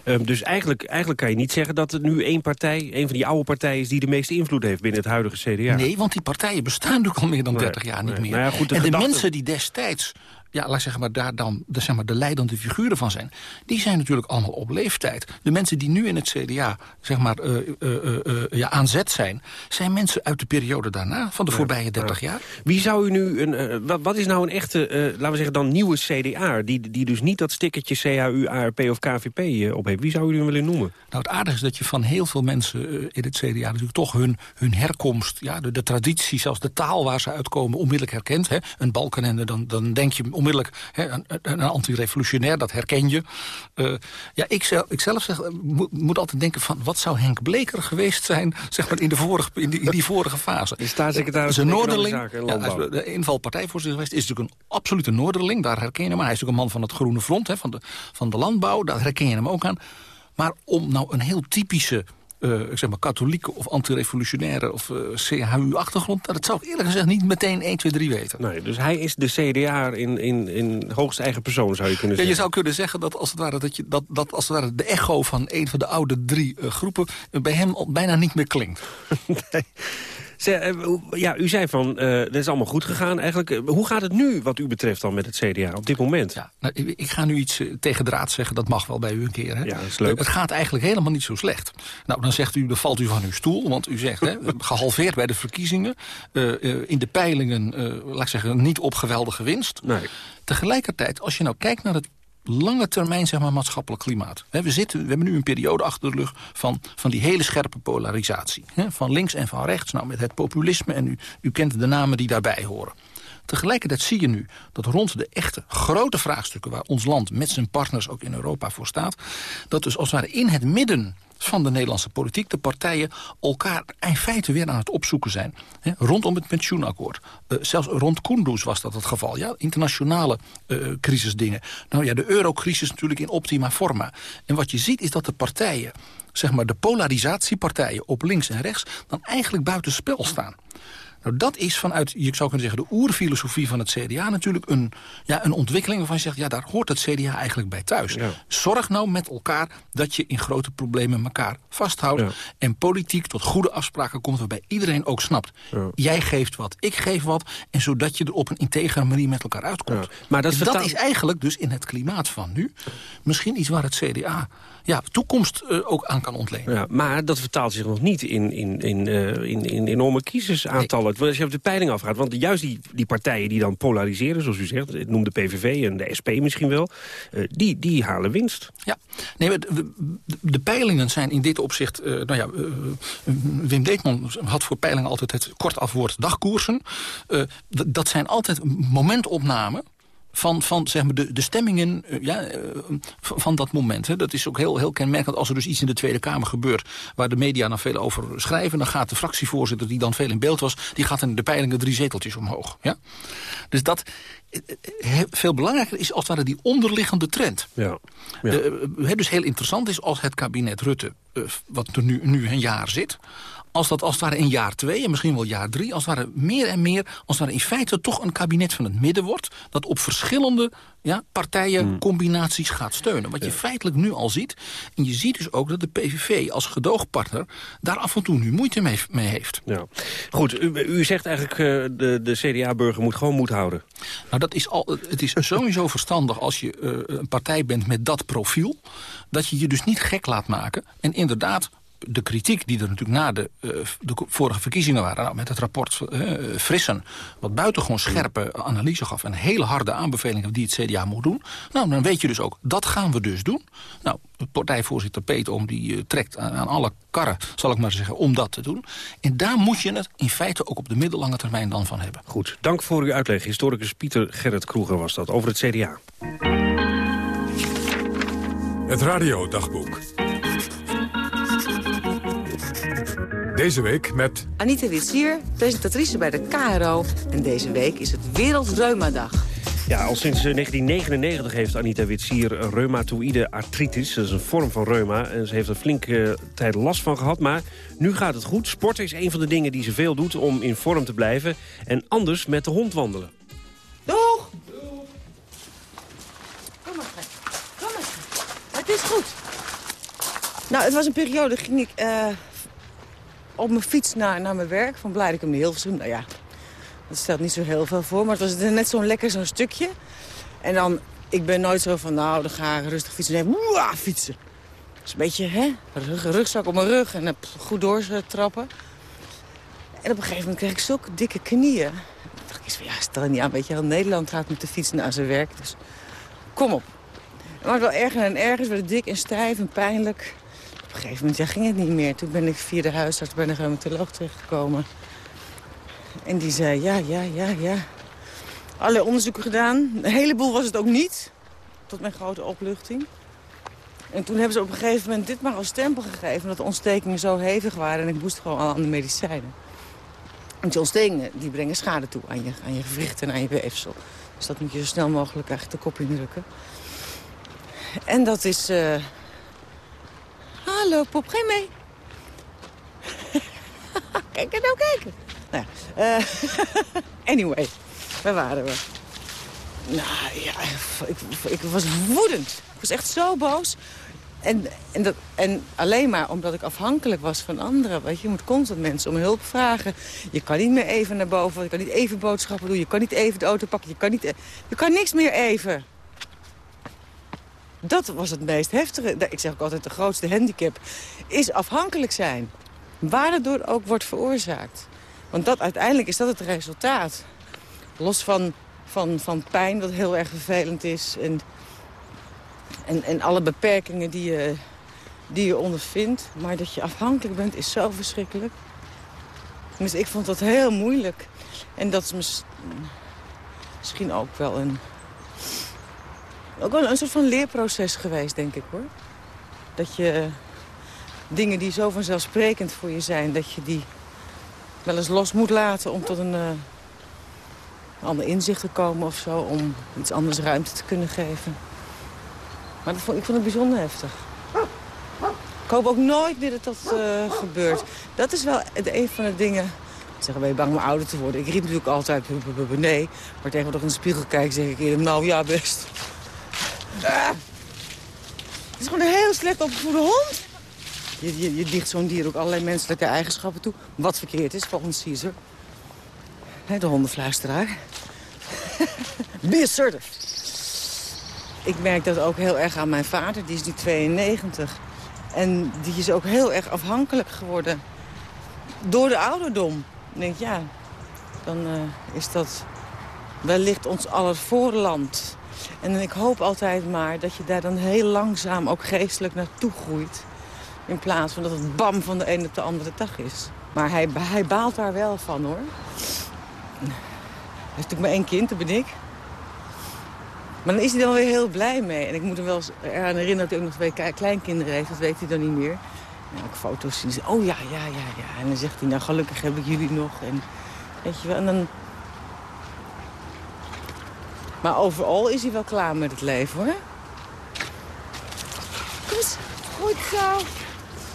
Um, dus eigenlijk, eigenlijk kan je niet zeggen dat er nu één partij... een van die oude partijen is die de meeste invloed heeft binnen het huidige CDA. Nee, want die partijen bestaan natuurlijk al meer dan 30 nee, jaar niet nee. meer. Nou ja, goed, de en de gedachte... mensen die destijds ja, laat zeggen maar, daar dan de, zeg maar, de leidende figuren van zijn... die zijn natuurlijk allemaal op leeftijd. De mensen die nu in het CDA zeg maar, uh, uh, uh, ja, aan zet zijn... zijn mensen uit de periode daarna, van de ja, voorbije 30 ja. jaar. Wie zou u nu, een, wat, wat, is nou een echte, laten we zeggen dan nieuwe CDA... die, die dus niet dat stickertje CHU, ARP of KVP op heeft? Wie zou u nu willen noemen? Nou, het aardige is dat je van heel veel mensen in het CDA... natuurlijk toch hun, hun herkomst, ja, de, de traditie, zelfs de taal waar ze uitkomen... onmiddellijk herkent. Hè? Een Balkenende, dan, dan denk je onmiddellijk hè, een, een antirevolutionair, dat herken je. Uh, ja, ik, zelf, ik zelf zeg, moet, moet, altijd denken van... wat zou Henk Bleker geweest zijn zeg maar, in, de vorige, in, die, in die vorige fase? De staatssecretaris van Noorderling, ja, de inval partijvoorzitter geweest... is natuurlijk een absolute Noorderling, daar herken je hem aan. Hij is natuurlijk een man van het Groene Front, hè, van, de, van de landbouw, daar herken je hem ook aan. Maar om nou een heel typische uh, ik zeg maar katholieke of antirevolutionaire of uh, CHU-achtergrond... dat zou ik eerlijk gezegd niet meteen 1, 2, 3 weten. Nee, dus hij is de CDA in, in, in hoogste eigen persoon, zou je kunnen zeggen. Ja, je zou kunnen zeggen dat als het ware, dat je, dat, dat als het ware de echo van een van de oude drie uh, groepen... bij hem bijna niet meer klinkt. nee. Ja, u zei van, uh, dat is allemaal goed gegaan eigenlijk. Hoe gaat het nu wat u betreft dan met het CDA op dit moment? Ja, nou, ik ga nu iets tegen draad zeggen, dat mag wel bij u een keer. Hè? Ja, dat is leuk. Het gaat eigenlijk helemaal niet zo slecht. Nou, dan zegt u, dan valt u van uw stoel, want u zegt, hè, gehalveerd bij de verkiezingen. Uh, uh, in de peilingen, laat ik zeggen, niet op geweldige winst. Nee. Tegelijkertijd, als je nou kijkt naar het lange termijn zeg maar, maatschappelijk klimaat. We, zitten, we hebben nu een periode achter de rug van, van die hele scherpe polarisatie. Van links en van rechts, nou, met het populisme. En u, u kent de namen die daarbij horen. Tegelijkertijd zie je nu dat rond de echte grote vraagstukken... waar ons land met zijn partners ook in Europa voor staat... dat dus als het ware in het midden van de Nederlandse politiek. De partijen elkaar in feite weer aan het opzoeken zijn. Hè, rondom het pensioenakkoord. Uh, zelfs rond Kunduz was dat het geval. Ja, internationale uh, crisisdingen. Nou ja, de eurocrisis natuurlijk in optima forma. En wat je ziet is dat de partijen zeg maar de polarisatiepartijen op links en rechts... dan eigenlijk buiten spel staan. Nou, dat is vanuit, je zou kunnen zeggen, de oerfilosofie van het CDA... natuurlijk een, ja, een ontwikkeling waarvan je zegt... ja, daar hoort het CDA eigenlijk bij thuis. Zorg nou met elkaar dat je in grote problemen elkaar vasthoudt... en politiek tot goede afspraken komt waarbij iedereen ook snapt. Jij geeft wat, ik geef wat... en zodat je er op een integere manier met elkaar uitkomt. Maar dat, dat is eigenlijk dus in het klimaat van nu... misschien iets waar het CDA ja, toekomst uh, ook aan kan ontlenen. Ja, maar dat vertaalt zich nog niet in, in, in, uh, in, in enorme kiezersaantallen. Nee. Als je op de peiling afgaat. Want juist die, die partijen die dan polariseren, zoals u zegt... het noemde PVV en de SP misschien wel... Uh, die, die halen winst. Ja, nee, de, de peilingen zijn in dit opzicht... nou ja, Wim Deetman had voor peilingen altijd het kort afwoord dagkoersen. dat zijn altijd momentopnamen van, van zeg maar de, de stemmingen uh, ja, uh, van dat moment. Hè. Dat is ook heel, heel kenmerkend als er dus iets in de Tweede Kamer gebeurt... waar de media dan veel over schrijven... dan gaat de fractievoorzitter, die dan veel in beeld was... die gaat in de peilingen drie zeteltjes omhoog. Ja? Dus dat, eh, veel belangrijker is als het ware die onderliggende trend. Ja. ja. Uh, dus heel interessant is als het kabinet Rutte, uh, wat er nu, nu een jaar zit als dat als het ware in jaar twee en misschien wel jaar drie... als het ware meer en meer, als het ware in feite toch een kabinet van het midden wordt... dat op verschillende ja, partijencombinaties hmm. gaat steunen. Wat je feitelijk nu al ziet. En je ziet dus ook dat de PVV als gedoogpartner... daar af en toe nu moeite mee, mee heeft. Ja. Goed, u, u zegt eigenlijk uh, de, de CDA-burger moet gewoon moed houden. Nou, dat is al, het is sowieso verstandig als je uh, een partij bent met dat profiel... dat je je dus niet gek laat maken. En inderdaad de kritiek die er natuurlijk na de, uh, de vorige verkiezingen waren... Nou, met het rapport uh, Frissen, wat buitengewoon scherpe analyse gaf... en hele harde aanbevelingen die het CDA moet doen... nou, dan weet je dus ook, dat gaan we dus doen. Nou, partijvoorzitter Peter Om die uh, trekt aan, aan, alle karren, zal ik maar zeggen, om dat te doen. En daar moet je het in feite ook op de middellange termijn dan van hebben. Goed, dank voor uw uitleg. Historicus Pieter Gerrit Kroeger was dat, over het CDA. Het radiodagboek. Deze week met... Anita Witsier, presentatrice bij de KRO. En deze week is het Wereldreumadag. Ja, al sinds 1999 heeft Anita Witsier reumatoïde artritis. Dat is een vorm van reuma en ze heeft er flinke tijd last van gehad. Maar nu gaat het goed. Sporten is een van de dingen die ze veel doet om in vorm te blijven. En anders met de hond wandelen. Doeg! Kom maar, Kom maar, Het is goed. Nou, het was een periode, ging ik... Uh op mijn fiets naar, naar mijn werk. Van Blijdicum naar Hilversum. Nou ja, dat stelt niet zo heel veel voor. Maar het was net zo'n lekker zo'n stukje. En dan, ik ben nooit zo van, nou, dan ga ik rustig fietsen. Nee, woeah, fietsen. Dat is een beetje, hè, rug, rugzak op mijn rug en goed doortrappen. En op een gegeven moment kreeg ik zulke dikke knieën. Dan dacht ik van, ja, stel je niet aan. Weet je heel Nederland gaat met de fiets naar zijn werk. Dus kom op. Maar wel erger en ergens werd dik en stijf en pijnlijk op een gegeven moment ja, ging het niet meer. Toen ben ik via de huisarts bij een reumatoloog terechtgekomen. En die zei, ja, ja, ja, ja. Alle onderzoeken gedaan. Een heleboel was het ook niet. Tot mijn grote opluchting. En toen hebben ze op een gegeven moment dit maar als stempel gegeven... dat de ontstekingen zo hevig waren en ik moest gewoon aan de medicijnen. Want die ontstekingen die brengen schade toe aan je, aan je gewrichten en aan je weefsel. Dus dat moet je zo snel mogelijk eigenlijk de kop indrukken. En dat is... Uh, Hallo, Pop, je mee? Kijk nou kijken. Nou, uh, anyway, waar waren we? Nou ja, ik, ik, was woedend. Ik was echt zo boos. En, en, dat, en alleen maar omdat ik afhankelijk was van anderen. Weet je, je moet constant mensen om hulp vragen. Je kan niet meer even naar boven, je kan niet even boodschappen doen. Je kan niet even de auto pakken, je kan, niet, je kan niks meer even. Dat was het meest heftige. Ik zeg ook altijd, de grootste handicap is afhankelijk zijn. Waar het door ook wordt veroorzaakt. Want dat, uiteindelijk is dat het resultaat. Los van, van, van pijn, wat heel erg vervelend is. En, en, en alle beperkingen die je, die je ondervindt. Maar dat je afhankelijk bent, is zo verschrikkelijk. Dus ik vond dat heel moeilijk. En dat is misschien ook wel een ook wel een soort van leerproces geweest, denk ik, hoor. Dat je dingen die zo vanzelfsprekend voor je zijn... dat je die wel eens los moet laten om tot een uh, ander inzicht te komen of zo. Om iets anders ruimte te kunnen geven. Maar dat vond, ik vond het bijzonder heftig. Ik hoop ook nooit meer dat dat uh, gebeurt. Dat is wel een van de dingen... Zeggen, ben je bang om ouder te worden? Ik riep natuurlijk altijd nee. Maar tegenwoordig in de spiegel kijk zeg ik nou ja, best. Het is gewoon een heel slecht opgevoede hond. Je, je, je dicht zo'n dier ook allerlei menselijke eigenschappen toe. Wat verkeerd is, volgens Caesar. He, de hondenfluisteraar. Be assertive. Ik merk dat ook heel erg aan mijn vader. Die is nu 92. En die is ook heel erg afhankelijk geworden door de ouderdom. Ik denk, ja, dan uh, is dat wellicht ons aller voorland. En ik hoop altijd maar dat je daar dan heel langzaam ook geestelijk naartoe groeit. In plaats van dat het bam van de ene op de andere dag is. Maar hij, hij baalt daar wel van, hoor. Hij heeft natuurlijk maar één kind, dat ben ik. Maar dan is hij dan weer heel blij mee. En ik moet hem wel eraan herinneren dat hij ook nog twee kleinkinderen heeft. Dat weet hij dan niet meer. En ook foto's zien. Oh ja, ja, ja, ja. En dan zegt hij, nou gelukkig heb ik jullie nog. En, weet je wel, en dan... Maar overal is hij wel klaar met het leven, hoor. Eens, goed zo.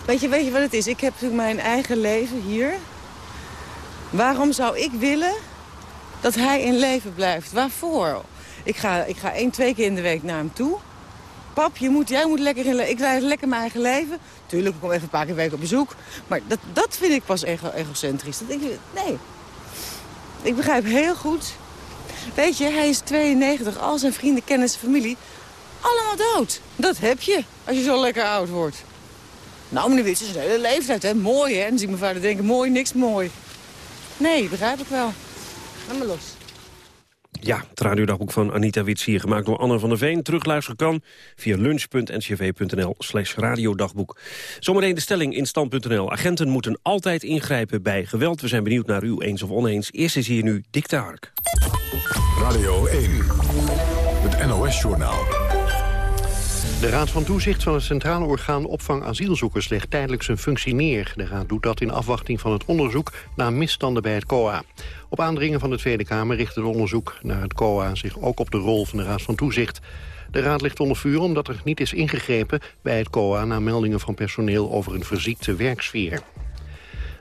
Weet je, weet je wat het is? Ik heb natuurlijk mijn eigen leven hier. Waarom zou ik willen dat hij in leven blijft? Waarvoor? Ik ga, ik ga één, twee keer in de week naar hem toe. Pap, je moet, jij moet lekker in Ik blijf lekker mijn eigen leven. Tuurlijk, ik kom even een paar keer week op bezoek. Maar dat, dat vind ik pas ego egocentrisch. Dat ik, nee. Ik begrijp heel goed. Weet je, hij is 92. Al zijn vrienden, kennis, familie. Allemaal dood. Dat heb je als je zo lekker oud wordt. Nou, meneer Wits is een hele leeftijd, hè. Mooi, hè. En dan zie ik mijn vader denken, mooi, niks mooi. Nee, begrijp ik wel. Laat maar los. Ja, het radiodagboek van Anita Wits hier gemaakt door Anne van der Veen. Terugluisteren kan via lunch.ncv.nl slash radiodagboek. Zometeen de stelling in stand.nl. Agenten moeten altijd ingrijpen bij geweld. We zijn benieuwd naar u eens of oneens. Eerst is hier nu Dick de Hark. Radio 1, het NOS-journaal. De Raad van Toezicht van het Centrale Orgaan Opvang Asielzoekers legt tijdelijk zijn functie neer. De Raad doet dat in afwachting van het onderzoek naar misstanden bij het COA. Op aandringen van de Tweede Kamer richt het onderzoek naar het COA zich ook op de rol van de Raad van Toezicht. De Raad ligt onder vuur omdat er niet is ingegrepen bij het COA... na meldingen van personeel over een verziekte werksfeer.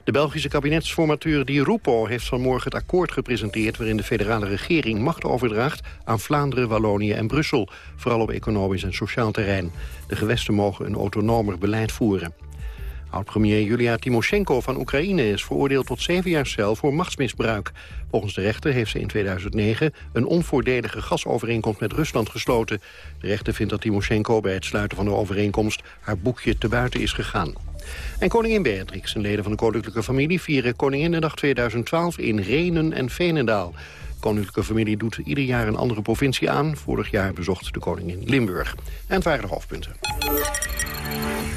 De Belgische kabinetsformateur Di Rupo heeft vanmorgen het akkoord gepresenteerd... waarin de federale regering macht overdraagt aan Vlaanderen, Wallonië en Brussel. Vooral op economisch en sociaal terrein. De gewesten mogen een autonomer beleid voeren. Oud-premier Julia Timoshenko van Oekraïne is veroordeeld tot zeven jaar cel voor machtsmisbruik. Volgens de rechter heeft ze in 2009 een onvoordelige gasovereenkomst met Rusland gesloten. De rechter vindt dat Timoshenko bij het sluiten van de overeenkomst haar boekje te buiten is gegaan. En koningin Beatrix en leden van de koninklijke familie vieren Koninginnedag 2012 in Renen en Veenendaal. De koninklijke familie doet ieder jaar een andere provincie aan. Vorig jaar bezocht de koningin Limburg. En het waren de hoofdpunten.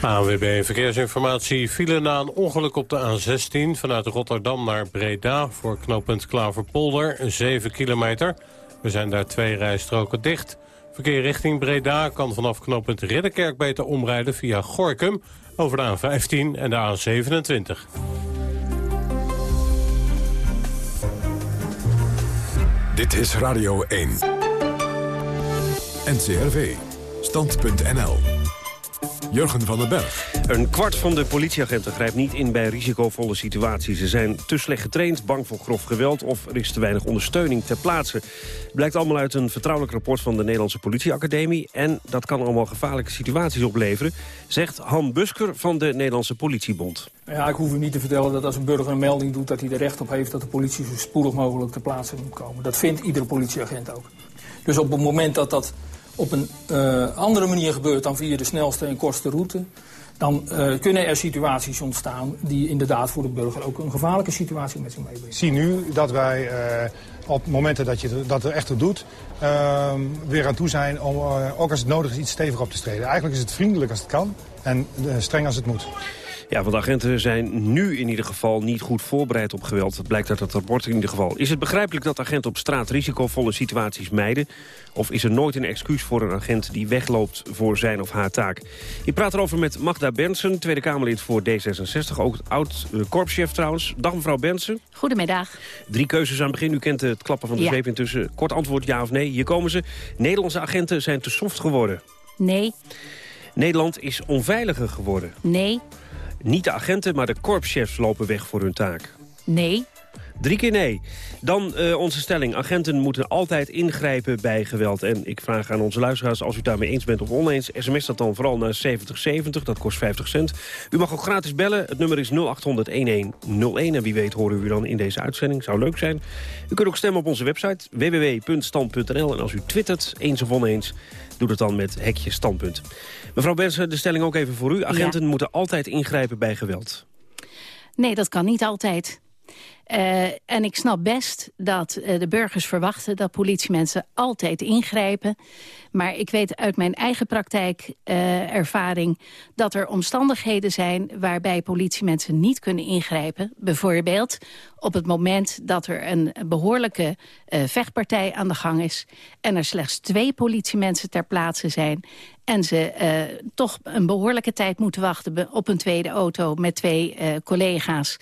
ANWB Verkeersinformatie file na een ongeluk op de A16... vanuit Rotterdam naar Breda voor knooppunt Klaverpolder, 7 kilometer. We zijn daar twee rijstroken dicht. Verkeer richting Breda kan vanaf knooppunt Ridderkerk beter omrijden via Gorkum over de A15 en de A27. Dit is Radio 1. NCRV. Stand.nl. Jurgen van den Berg. Een kwart van de politieagenten grijpt niet in bij risicovolle situaties. Ze zijn te slecht getraind, bang voor grof geweld... of er is te weinig ondersteuning ter plaatse. Blijkt allemaal uit een vertrouwelijk rapport van de Nederlandse politieacademie... en dat kan allemaal gevaarlijke situaties opleveren... zegt Han Busker van de Nederlandse politiebond. Ja, ik hoef u niet te vertellen dat als een burger een melding doet... dat hij er recht op heeft dat de politie zo spoedig mogelijk ter plaatse moet komen. Dat vindt iedere politieagent ook. Dus op het moment dat dat op een uh, andere manier gebeurt dan via de snelste en kortste route... dan uh, kunnen er situaties ontstaan die inderdaad voor de burger ook een gevaarlijke situatie met zich meebrengen. Zie nu dat wij uh, op momenten dat je dat er echt toe doet... weer aan toe zijn om ook als het nodig is iets stevig op te treden. Eigenlijk is het vriendelijk als het kan en streng als het moet. Ja, want agenten zijn nu in ieder geval niet goed voorbereid op geweld. Dat blijkt uit het rapport in ieder geval. Is het begrijpelijk dat agenten op straat risicovolle situaties mijden? Of is er nooit een excuus voor een agent die wegloopt voor zijn of haar taak? Je praat erover met Magda Bensen, Tweede Kamerlid voor D66. Ook oud-korpschef trouwens. Dag mevrouw Bensen. Goedemiddag. Drie keuzes aan het begin. U kent het klappen van de Ja. zweep intussen. Kort antwoord ja of nee. Hier komen ze. Nederlandse agenten zijn te soft geworden. Nee, Nederland is onveiliger geworden. nee, Niet de agenten, maar de korpschefs lopen weg voor hun taak. nee, Drie keer nee. Dan eh, onze stelling. Agenten moeten altijd ingrijpen bij geweld. En ik vraag aan onze luisteraars, als u daarmee eens bent of oneens... sms dat dan vooral naar 7070, dat kost 50 cent. U mag ook gratis bellen. Het nummer is 0800-1101. En wie weet horen we u dan in deze uitzending. Zou leuk zijn. U kunt ook stemmen op onze website www.stand.nl. En als u twittert, eens of oneens, doe het dan met hekje standpunt. Mevrouw Bensen, de stelling ook even voor u. Agenten moeten altijd ingrijpen bij geweld. nee, dat kan niet altijd. Eh, en ik snap best dat eh, de burgers verwachten dat politiemensen altijd ingrijpen. Maar ik weet uit mijn eigen praktijkervaring dat er omstandigheden zijn waarbij politiemensen niet kunnen ingrijpen. Bijvoorbeeld op het moment dat er een behoorlijke eh, vechtpartij aan de gang is... en er slechts twee politiemensen ter plaatse zijn... en ze eh, toch een behoorlijke tijd moeten wachten op een tweede auto met twee eh, collega's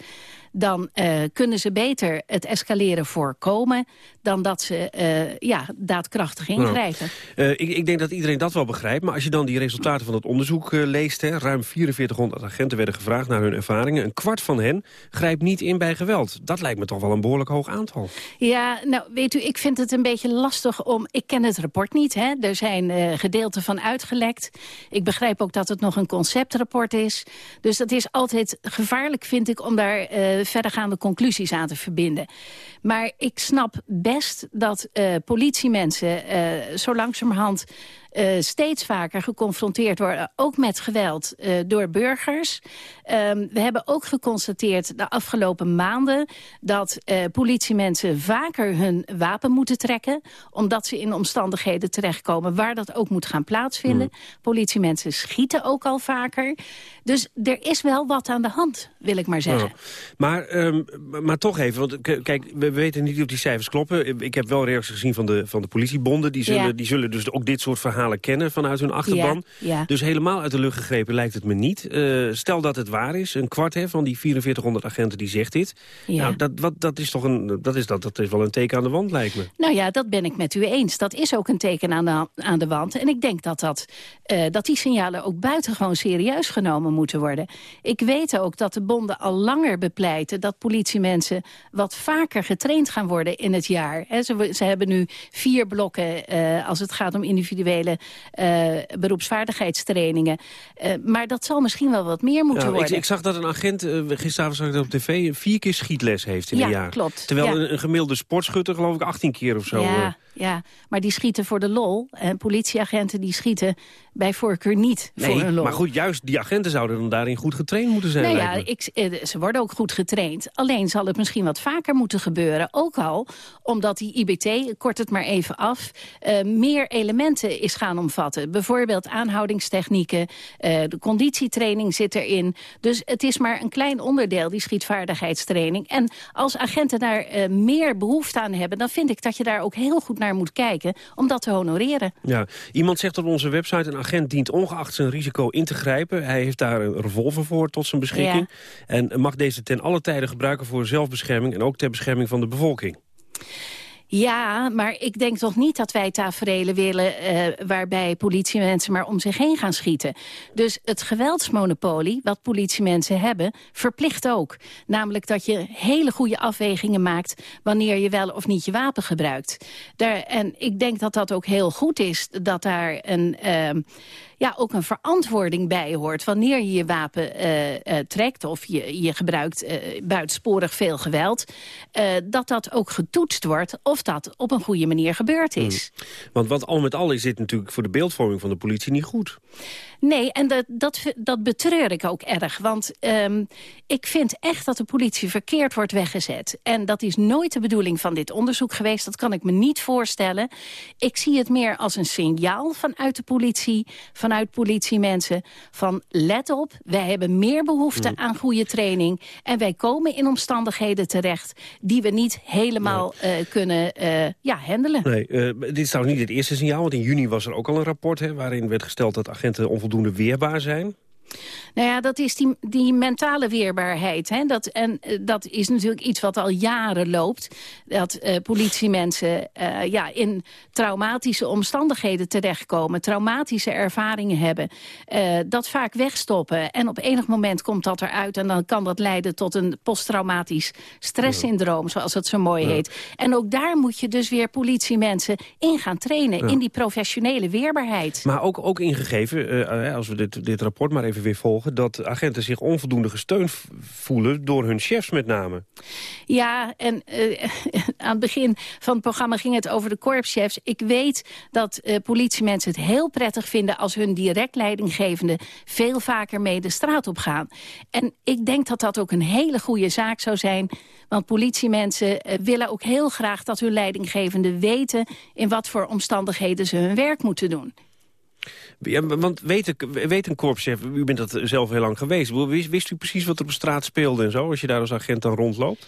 dan eh, kunnen ze beter het escaleren voorkomen... dan dat ze ja, daadkrachtig ingrijpen. Eh, ik, ik denk dat iedereen dat wel begrijpt. Maar als je dan die resultaten van het onderzoek leest... Hè, ruim 4400 agenten werden gevraagd naar hun ervaringen. Een kwart van hen grijpt niet in bij geweld. Dat lijkt me toch wel een behoorlijk hoog aantal. Ja, nou, weet u, ik vind het een beetje lastig om... Ik ken het rapport niet, hè. Er zijn gedeelten van uitgelekt. Ik begrijp ook dat het nog een conceptrapport is. Dus dat is altijd gevaarlijk, vind ik, om daar eh, verdergaande conclusies aan te verbinden. Maar ik snap best dat eh, politiemensen eh, zo langzamerhand... eh, steeds vaker geconfronteerd worden, ook met geweld, eh, door burgers. Ehm, we hebben ook geconstateerd de afgelopen maanden... dat eh, politiemensen vaker hun wapen moeten trekken... omdat ze in omstandigheden terechtkomen waar dat ook moet gaan plaatsvinden. Politiemensen schieten ook al vaker. Dus er is wel wat aan de hand, wil ik maar zeggen. Maar, ehm, maar toch even, want kijk, we weten niet of die cijfers kloppen. Ik heb wel reacties gezien van de, van de politiebonden. Die zullen, Ja. die zullen dus ook dit soort verhalen kennen vanuit hun achterban. Ja, ja. Dus helemaal uit de lucht gegrepen lijkt het me niet. Eh, stel dat het waar is, een kwart hè, van die 4400 agenten die zegt dit. Ja. Nou, dat, wat, dat, is toch een, dat, is, dat, dat is wel een teken aan de wand, lijkt me. Nou ja, dat ben ik met u eens. Dat is ook een teken aan de, aan de wand. En ik denk dat, dat, eh, dat die signalen ook buitengewoon serieus genomen moeten worden. Ik weet ook dat de bonden al langer bepleiten... dat politiemensen wat vaker getraind gaan worden in het jaar. He, ze, ze hebben nu vier blokken eh, als het gaat om individuele eh, beroepsvaardigheidstrainingen. Eh, maar dat zal misschien wel wat meer moeten Ja, worden. ik zag dat een agent, eh, gisteravond zag ik dat op tv, vier keer schietles heeft in Ja, een jaar. klopt. Terwijl Ja. een, een gemiddelde sportschutter geloof ik 18 keer of zo. Ja, ja, maar die schieten voor de lol. En politieagenten die schieten bij voorkeur niet voor Nee, hun lol. maar goed, juist die agenten zouden dan daarin goed getraind moeten zijn. Nou ja, ik, eh, ze worden ook goed getraind. Alleen zal het misschien wat vaker moeten gebeuren. Ook al omdat die IBT, kort het maar even af... eh, meer elementen is gaan omvatten. Bijvoorbeeld aanhoudingstechnieken. eh, de conditietraining zit erin. Dus het is maar een klein onderdeel, die schietvaardigheidstraining. En als agenten daar meer behoefte aan hebben... dan vind ik dat je daar ook heel goed naar moet kijken... om dat te honoreren. Ja, iemand zegt op onze website... een agent dient ongeacht zijn risico in te grijpen. Hij heeft daar een revolver voor tot zijn beschikking. En mag deze ten alle tijde gebruiken voor zelfbescherming... en ook ter bescherming van de bevolking. Ja, maar ik denk toch niet dat wij taferelen willen... eh, waarbij politiemensen maar om zich heen gaan schieten. Dus het geweldsmonopolie, wat politiemensen hebben, verplicht ook. Namelijk dat je hele goede afwegingen maakt... wanneer je wel of niet je wapen gebruikt. Daar, en ik denk dat dat ook heel goed is, dat daar een... ehm, ja, ook een verantwoording bij hoort. Wanneer je je wapen eh, eh, trekt of je, je gebruikt eh, buitensporig veel geweld... dat dat ook getoetst wordt of dat op een goede manier gebeurd is. Want, want al met al is dit natuurlijk voor de beeldvorming van de politie niet goed. Nee, en dat, dat, dat betreur ik ook erg. Want um, ik vind echt dat de politie verkeerd wordt weggezet. En dat is nooit de bedoeling van dit onderzoek geweest. Dat kan ik me niet voorstellen. Ik zie het meer als een signaal vanuit de politie, vanuit politiemensen. Van let op, wij hebben meer behoefte mm. aan goede training. En wij komen in omstandigheden terecht die we niet helemaal nee. uh, kunnen uh, ja, handelen. Nee, uh, dit is trouwens niet het eerste signaal. Want in juni was er ook al een rapport hè, waarin werd gesteld dat agenten onvoldoende weerbaar zijn. Nou ja, dat is die, die mentale weerbaarheid. Hè? Dat, en eh, dat is natuurlijk iets wat al jaren loopt. Dat uh, politiemensen uh, ja, in traumatische omstandigheden terechtkomen. Traumatische ervaringen hebben. Dat vaak wegstoppen. En op enig moment komt dat eruit. En dan kan dat leiden tot een posttraumatisch stresssyndroom. Zoals het zo mooi ja. heet. En ook daar moet je dus weer politiemensen in gaan trainen. Ja. In die professionele weerbaarheid. Maar ook, ook ingegeven, als we dit, dit rapport maar even weer volgen dat agenten zich onvoldoende gesteund voelen door hun chefs met name. Ja, en uh, aan het begin van het programma ging het over de korpschefs. Ik weet dat uh, politiemensen het heel prettig vinden als hun direct leidinggevende veel vaker mee de straat op gaan. En ik denk dat dat ook een hele goede zaak zou zijn. Want politiemensen uh, willen ook heel graag dat hun leidinggevende weten in wat voor omstandigheden ze hun werk moeten doen. Ja, want weet, weet een korpschef, u bent dat zelf heel lang geweest... Wist, wist u precies wat er op straat speelde en zo... als je daar als agent dan rondloopt?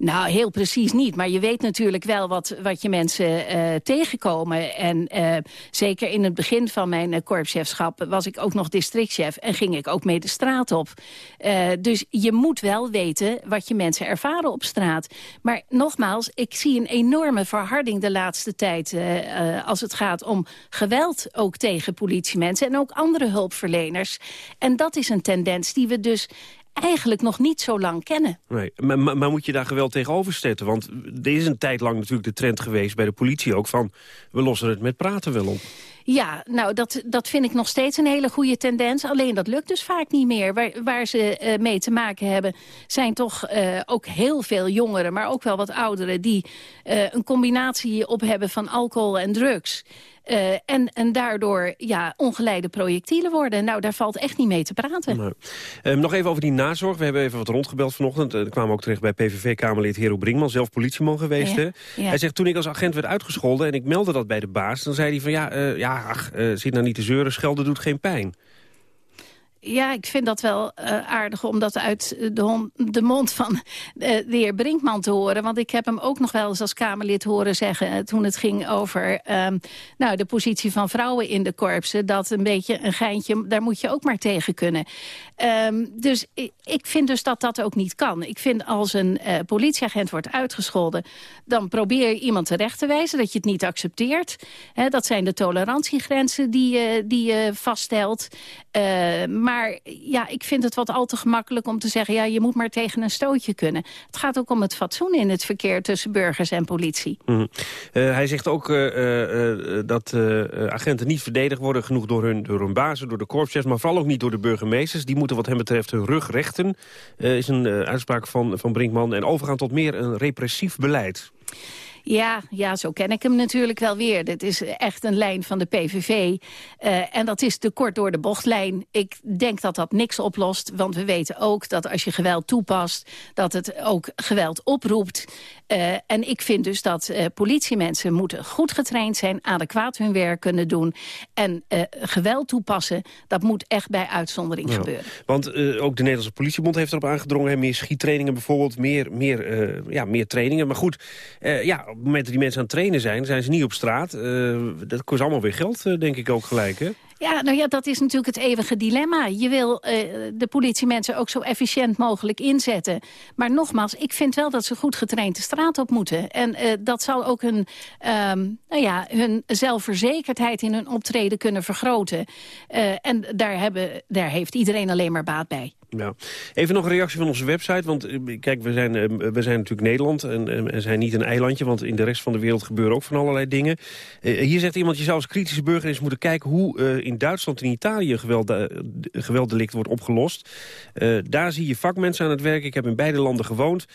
Nou, heel precies niet. Maar je weet natuurlijk wel wat, wat je mensen uh, tegenkomen. En uh, zeker in het begin van mijn uh, korpschefschap was ik ook nog districtchef. En ging ik ook mee de straat op. dus je moet wel weten wat je mensen ervaren op straat. Maar nogmaals, ik zie een enorme verharding de laatste tijd... als het gaat om geweld ook tegen politiemensen. En ook andere hulpverleners. En dat is een tendens die we dus eigenlijk nog niet zo lang kennen. Nee, maar, maar, moet je daar geweld tegenover zetten? Want er is een tijd lang natuurlijk de trend geweest bij de politie ook... van we lossen het met praten wel op. Ja, nou, dat, dat vind ik nog steeds een hele goede tendens. Alleen dat lukt dus vaak niet meer. Waar, waar ze uh, mee te maken hebben zijn toch uh, ook heel veel jongeren... maar ook wel wat ouderen die uh, een combinatie op hebben van alcohol en drugs... Uh, en, en daardoor ja, ongeleide projectielen worden. Nou, daar valt echt niet mee te praten. Um, nog even over die nazorg. We hebben even wat rondgebeld vanochtend. Uh, kwamen ook terecht bij PVV-Kamerlid Hero Brinkman, zelf politieman geweest. Ja. Ja. Hij zegt, toen ik als agent werd uitgescholden en ik meldde dat bij de baas... dan zei hij van, ja, uh, ach, zit nou niet te zeuren, schelden doet geen pijn. Ja, ik vind dat wel uh, aardig om dat uit de, de mond van uh, de heer Brinkman te horen. Want ik heb hem ook nog wel eens als Kamerlid horen zeggen... Uh, toen het ging over um, nou, de positie van vrouwen in de korpsen... dat een beetje een geintje, daar moet je ook maar tegen kunnen. Um, dus ik, vind dus dat dat ook niet kan. Ik vind als een politieagent wordt uitgescholden... dan probeer je iemand terecht te wijzen dat je het niet accepteert. Dat zijn de tolerantiegrenzen die, die je vaststelt... maar maar ja, ik vind het wat al te gemakkelijk om te zeggen... ja, je moet maar tegen een stootje kunnen. Het gaat ook om het fatsoen in het verkeer tussen burgers en politie. -hmm. uh, hij zegt ook uh, uh, dat agenten niet verdedigd worden genoeg door hun, door hun bazen, door de korpschefs... maar vooral ook niet door de burgemeesters. Die moeten wat hem betreft hun rug rechten, is een uitspraak van, van Brinkman... en overgaan tot meer een repressief beleid. Ja, ja, zo ken ik hem natuurlijk wel weer. Dit is echt een lijn van de PVV. Uh, en dat is de kort door de bochtlijn. Ik denk dat dat niks oplost. Want we weten ook dat als je geweld toepast... dat het ook geweld oproept. Uh, en ik vind dus dat uh, politiemensen moeten goed getraind zijn... adequaat hun werk kunnen doen. En geweld toepassen, dat moet echt bij uitzondering gebeuren. Want ook de Nederlandse politiebond heeft erop aangedrongen... meer schiettrainingen bijvoorbeeld, meer, meer, ja, meer trainingen. Maar goed, ja, op het moment dat die mensen aan het trainen zijn... zijn ze niet op straat. Dat kost allemaal weer geld, denk ik ook gelijk, hè? Ja, nou ja, dat is natuurlijk het eeuwige dilemma. Je wil uh, de politiemensen ook zo efficiënt mogelijk inzetten. Maar nogmaals, ik vind wel dat ze goed getraind de straat op moeten. En uh, dat zal ook hun, um, nou ja, hun zelfverzekerdheid in hun optreden kunnen vergroten. Uh, en daar, hebben, daar heeft iedereen alleen maar baat bij. Ja. Even nog een reactie van onze website. Want kijk, we zijn, we zijn natuurlijk Nederland en, zijn niet een eilandje. Want in de rest van de wereld gebeuren ook van allerlei dingen. Uh, hier zegt iemand, je zou als kritische burger eens moeten kijken... hoe in Duitsland en Italië geweld, gewelddelict wordt opgelost. Daar zie je vakmensen aan het werk. Ik heb in beide landen gewoond.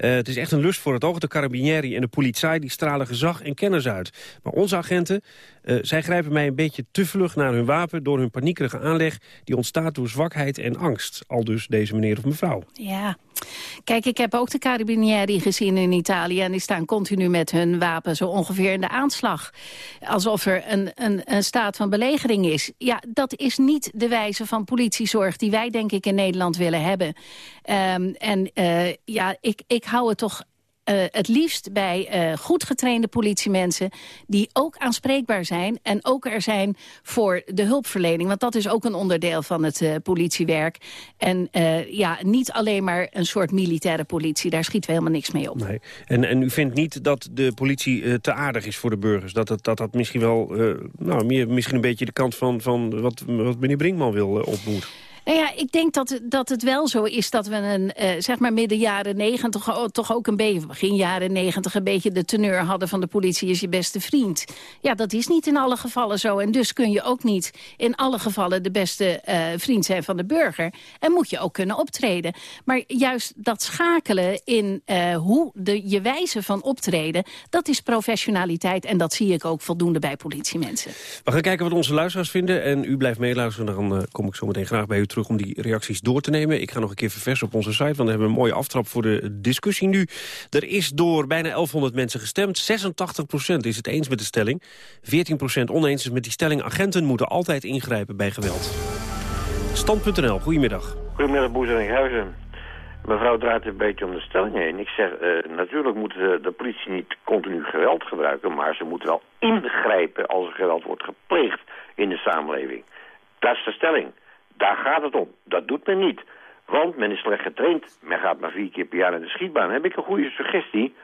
Eh, het is echt een lust voor het oog. De carabinieri en de politie die stralen gezag en kennis uit. Maar onze agenten, uh, zij grijpen mij een beetje te vlug naar hun wapen... door hun paniekerige aanleg die ontstaat door zwakheid en angst. Al dus deze meneer of mevrouw. Ja, kijk, ik heb ook de carabinieri gezien in Italië... en die staan continu met hun wapen zo ongeveer in de aanslag. Alsof er een, een, een staat van belegering is. Ja, dat is niet de wijze van politiezorg die wij denk ik in Nederland willen hebben. Um, en uh, ja, ik, ik hou het toch uh, het liefst bij uh, goed getrainde politiemensen... die ook aanspreekbaar zijn en ook er zijn voor de hulpverlening. Want dat is ook een onderdeel van het uh, politiewerk. En ja, niet alleen maar een soort militaire politie. Daar schieten we helemaal niks mee op. Nee. En, en u vindt niet dat de politie te aardig is voor de burgers? Dat dat, dat misschien wel nou, meer, misschien een beetje de kant van, van wat, wat meneer Brinkman wil opvoeren? Nou ja, ik denk dat, dat het wel zo is dat we een, uh, zeg maar midden jaren negentig... toch ook een beetje, begin jaren negentig... een beetje de teneur hadden van de politie is je beste vriend. Ja, dat is niet in alle gevallen zo. En dus kun je ook niet in alle gevallen de beste uh, vriend zijn van de burger. En moet je ook kunnen optreden. Maar juist dat schakelen in uh, hoe de, je wijze van optreden... dat is professionaliteit en dat zie ik ook voldoende bij politiemensen. We gaan kijken wat onze luisteraars vinden. En u blijft meeluisteren, dan kom ik zo meteen graag bij u terug om die reacties door te nemen. Ik ga nog een keer verversen op onze site, want dan hebben we een mooie aftrap voor de discussie nu. Er is door bijna 1100 mensen gestemd. 86% is het eens met de stelling. 14% oneens is met die stelling. Agenten moeten altijd ingrijpen bij geweld. Stand.nl, goedemiddag. Goedemiddag, Boes en Huizen. Mevrouw draait een beetje om de stelling heen. Ik zeg, uh, natuurlijk moet de, politie niet continu geweld gebruiken... maar ze moeten wel ingrijpen als er geweld wordt gepleegd in de samenleving. Dat is de stelling. Daar gaat het om. Dat doet men niet. Want men is slecht getraind. Men gaat maar vier keer per jaar naar de schietbaan. Heb ik een goede suggestie?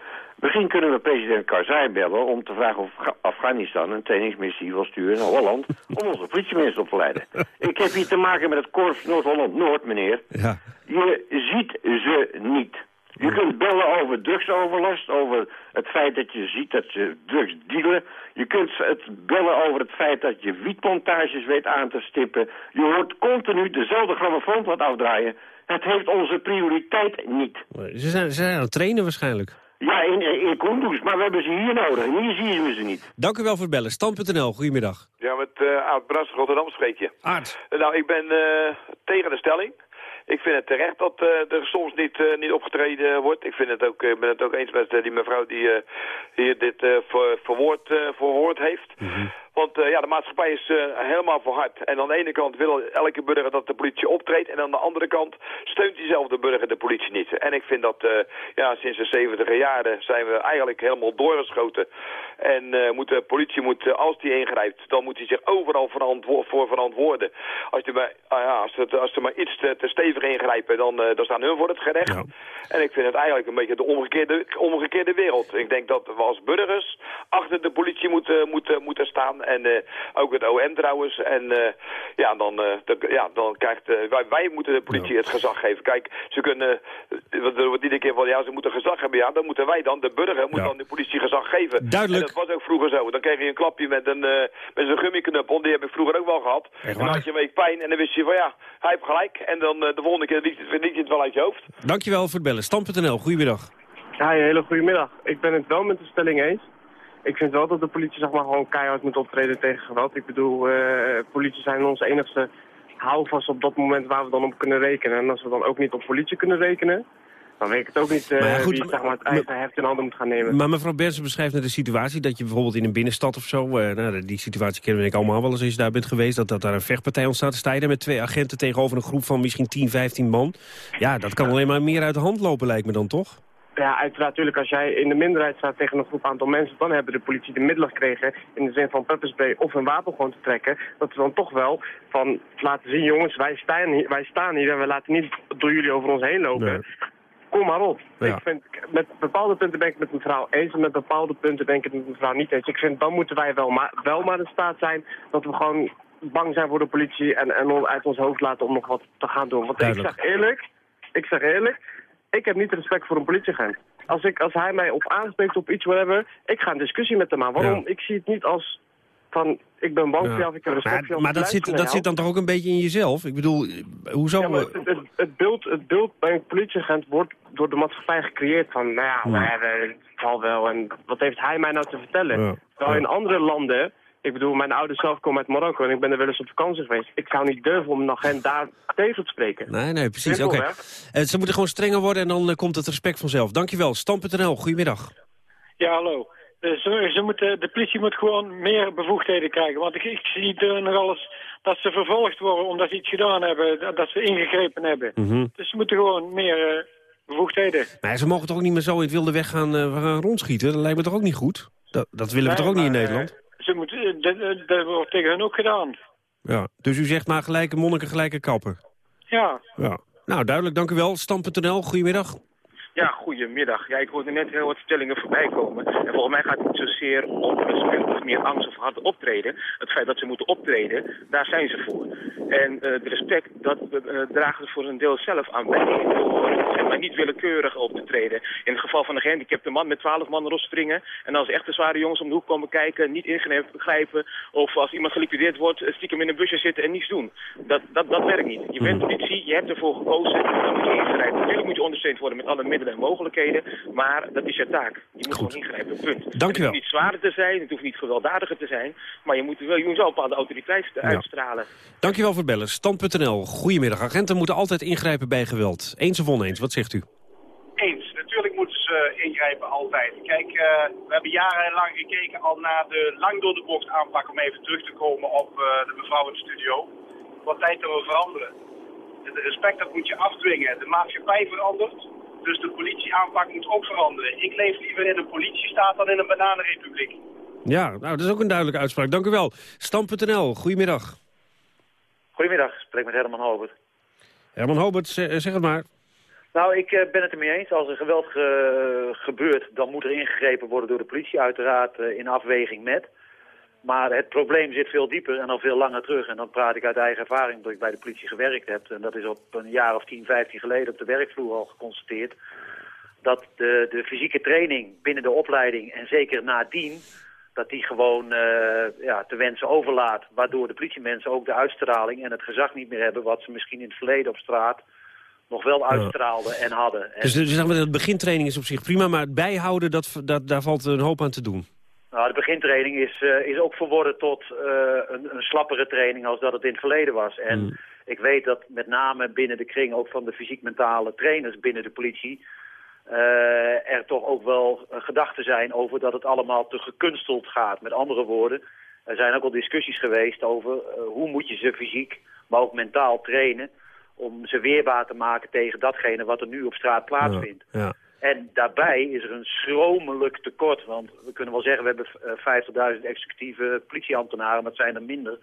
Misschien kunnen we president Karzai bellen om te vragen of Afghanistan een trainingsmissie wil sturen naar Holland om onze politieminister op te leiden. Ik heb hier te maken met het Korps Noord-Holland-Noord, meneer. Ja. Je ziet ze niet. Je kunt bellen over drugsoverlast, over het feit dat je ziet dat ze drugs dealen. Je kunt het bellen over het feit dat je wietplantages weet aan te stippen. Je hoort continu dezelfde grammofoon wat afdraaien. Het heeft onze prioriteit niet. Ze zijn, ze zijn aan het trainen waarschijnlijk. Ja, in, in Kunduz, maar we hebben ze hier nodig. En hier zien we ze niet. Dank u wel voor het bellen. Stand.nl, goedemiddag. Ja, met uh, Bras, Rotterdam spreek je. Nou, ik ben uh, tegen de stelling ik vind het terecht dat uh, er soms niet, uh, niet opgetreden wordt. Ik vind het ook, ik ben het ook eens met die mevrouw die hier dit ver, verwoord, heeft. -hmm. Want uh, ja, de maatschappij is uh, helemaal voor hard. En aan de ene kant wil elke burger dat de politie optreedt. En aan de andere kant steunt diezelfde burger de politie niet. En ik vind dat uh, ja, sinds de 70 jaren zijn we eigenlijk helemaal doorgeschoten. En moet de politie, moet, als die ingrijpt, dan moet hij zich overal verantwo voor verantwoorden. Als, die maar, ja, als, het, als ze maar iets te, te stevig ingrijpen, dan, dan staan hun voor het gerecht. Ja. En ik vind het eigenlijk een beetje de omgekeerde, omgekeerde wereld. Ik denk dat we als burgers achter de politie moeten, moeten, moeten staan en uh, ook het OM trouwens. En uh, ja, dan, uh, de, ja, dan krijgt... wij, wij moeten de politie ja. het gezag geven. Kijk, ze kunnen... er wordt iedere keer van, ja, ze moeten gezag hebben. Ja, dan moeten wij dan, de burger, moet ja. dan de politie gezag geven. Duidelijk. En dat was ook vroeger zo. Dan kreeg je een klapje met een, met een gummiknuppel. Die heb ik vroeger ook wel gehad. En dan had je een week pijn en dan wist je van, ja, hij heeft gelijk. En dan de volgende keer liet, liet je het wel uit je hoofd. Dankjewel voor het bellen. Stam.nl, goedemiddag. Ja, hele goedemiddag. Ik ben het wel met de stelling eens ik vind wel dat de politie zeg maar, gewoon keihard moet optreden tegen geweld. Ik bedoel, uh, politie zijn ons enigste houvast op dat moment waar we dan op kunnen rekenen. En als we dan ook niet op politie kunnen rekenen, dan weet ik het ook niet uh, goed, wie zeg maar, het eigen heft in handen moet gaan nemen. Maar mevrouw Bersen beschrijft net de situatie dat je bijvoorbeeld in een binnenstad of zo... Uh, nou, die situatie kennen we allemaal wel eens als je daar bent geweest... dat, dat daar een vechtpartij ontstaat. Sta je met twee agenten tegenover een groep van misschien 10, 15 man. Ja, dat kan alleen maar meer uit de hand lopen lijkt me dan toch? Ja, uiteraard natuurlijk. Als jij in de minderheid staat tegen een groep aantal mensen... dan hebben de politie de middelen gekregen in de zin van pepperspray of een wapen gewoon te trekken. Dat we dan toch wel van laten zien, jongens, wij staan hier, wij staan hier en we laten niet door jullie over ons heen lopen. Nee. Kom maar op. Ja. Ik vind, met bepaalde punten ben ik met mevrouw eens en met bepaalde punten ben ik het met mevrouw niet eens. Ik vind, dan moeten wij wel maar, wel maar in staat zijn dat we gewoon bang zijn voor de politie en, en uit ons hoofd laten om nog wat te gaan doen. Want Duidelijk. ik zeg eerlijk, ik zeg eerlijk, ik heb niet respect voor een politieagent. Als, ik, als hij mij op aanspreekt op iets, whatever, ik ga een discussie met hem aan. Waarom? Ja. Ik zie het niet als van ik ben bang voor jou, ik heb respect voor jou. maar dat, zit, dat zit dan toch ook een beetje in jezelf? Ik bedoel, eh, hoezo... Ja, het, het, het beeld, het beeld bij een politieagent wordt door de maatschappij gecreëerd van, nou ja, maar, het zal wel en wat heeft hij mij nou te vertellen? Ja. Terwijl in andere landen, ik bedoel, mijn ouders zelf komen uit Marokko en ik ben er wel eens op vakantie geweest. Ik zou niet durven om een agent daar tegen te spreken. Nee, nee, precies. Oké. Eh, Ze moeten gewoon strenger worden en dan eh, komt het respect vanzelf. Dankjewel. Stam.nl, goedemiddag. Ja, hallo. Eh, Ze, ze moeten, de politie moet gewoon meer bevoegdheden krijgen. Want ik, ik zie er nog alles dat ze vervolgd worden omdat ze iets gedaan hebben, dat- dat ze ingegrepen hebben. Mhm. Dus ze moeten gewoon meer bevoegdheden. Maar ze mogen toch ook niet meer zo in het wilde weg gaan, eh, gaan rondschieten? Dat lijkt me toch ook niet goed? Dat, dat willen we Nee, toch ook niet in Nederland? Eh, Ze moeten, eh, dat, dat- dat wordt tegen hen ook gedaan. Ja. Dus u zegt maar gelijke monniken, gelijke kappen. Ja. Ja. Nou, duidelijk, dank u wel. Stam.nl, goedemiddag. Ja, goedemiddag. Ja, ik hoorde net heel wat stellingen voorbij komen. En volgens mij gaat het niet zozeer om of meer angst of hard optreden. Het feit dat ze moeten optreden, daar zijn ze voor. En de respect, dat eh, dragen ze voor een deel zelf aan bij. Zeg maar, niet willekeurig op te treden. In het geval van een gehandicapte man met twaalf man erop springen. En als echte zware jongens om de hoek komen kijken, niet ingrijpen. Of als iemand geliquideerd wordt, eh, stiekem in een busje zitten en niets doen. Dat, dat, dat werkt niet. Je bent politie, je hebt ervoor gekozen, dan moet je ingrijpen. Natuurlijk moet je ondersteund worden met alle middelen en mogelijkheden. Maar dat is je taak. Je moet gewoon ingrijpen, punt. Dank u wel. Het hoeft niet zwaarder te zijn, het hoeft niet gewelddadiger te zijn. Maar je moet wel, je moet wel een bepaalde autoriteit uitstralen. Dankjewel voor het bellen. Stam.nl, goedemiddag. Agenten moeten altijd ingrijpen bij geweld. Eens of oneens, wat zegt u? Eens. Natuurlijk moeten ze eh, ingrijpen altijd. Kijk, eh, we hebben jarenlang gekeken al naar de lang door de bocht aanpak om even terug te komen op eh, de mevrouw in de studio. Wat tijd dat we veranderen. Het respect dat moet je afdwingen. De maatschappij verandert, dus de politieaanpak moet ook veranderen. Ik leef liever in een politiestaat dan in een bananenrepubliek. Ja, nou, dat is ook een duidelijke uitspraak. Dank u wel. Stam.nl, goedemiddag. Goedemiddag, spreek met Herman Hobert. Herman Hobert, ze- zeg het maar. Nou, ik eh, ben het ermee eens. Als er geweld ge- gebeurt, dan moet er ingegrepen worden door de politie. Uiteraard eh, in afweging met. Maar het probleem zit veel dieper en al veel langer terug. En dan praat ik uit eigen ervaring, omdat ik bij de politie gewerkt heb. En dat is op een jaar of 10, 15 geleden op de werkvloer al geconstateerd. Dat de, de fysieke training binnen de opleiding en zeker nadien... dat die gewoon eh, ja, te wensen overlaat. Waardoor de politiemensen ook de uitstraling en het gezag niet meer hebben... wat ze misschien in het verleden op straat nog wel uitstraalden en hadden. En, Dus, dus zeg maar, de begintraining is op zich prima, maar het bijhouden, dat, dat, daar valt een hoop aan te doen. Nou, de begintraining is, eh, is ook verworden tot eh, een, een slappere training als dat het in het verleden was. En Hmm. ik weet dat met name binnen de kring ook van de fysiek-mentale trainers binnen de politie... eh, er toch ook wel gedachten zijn over dat het allemaal te gekunsteld gaat. Met andere woorden, er zijn ook al discussies geweest over hoe moet je ze fysiek, maar ook mentaal trainen... om ze weerbaar te maken tegen datgene wat er nu op straat plaatsvindt. Ja. En daarbij is er een schromelijk tekort. Want we kunnen wel zeggen, we hebben eh, 50.000 executieve politieambtenaren, maar het zijn er minder.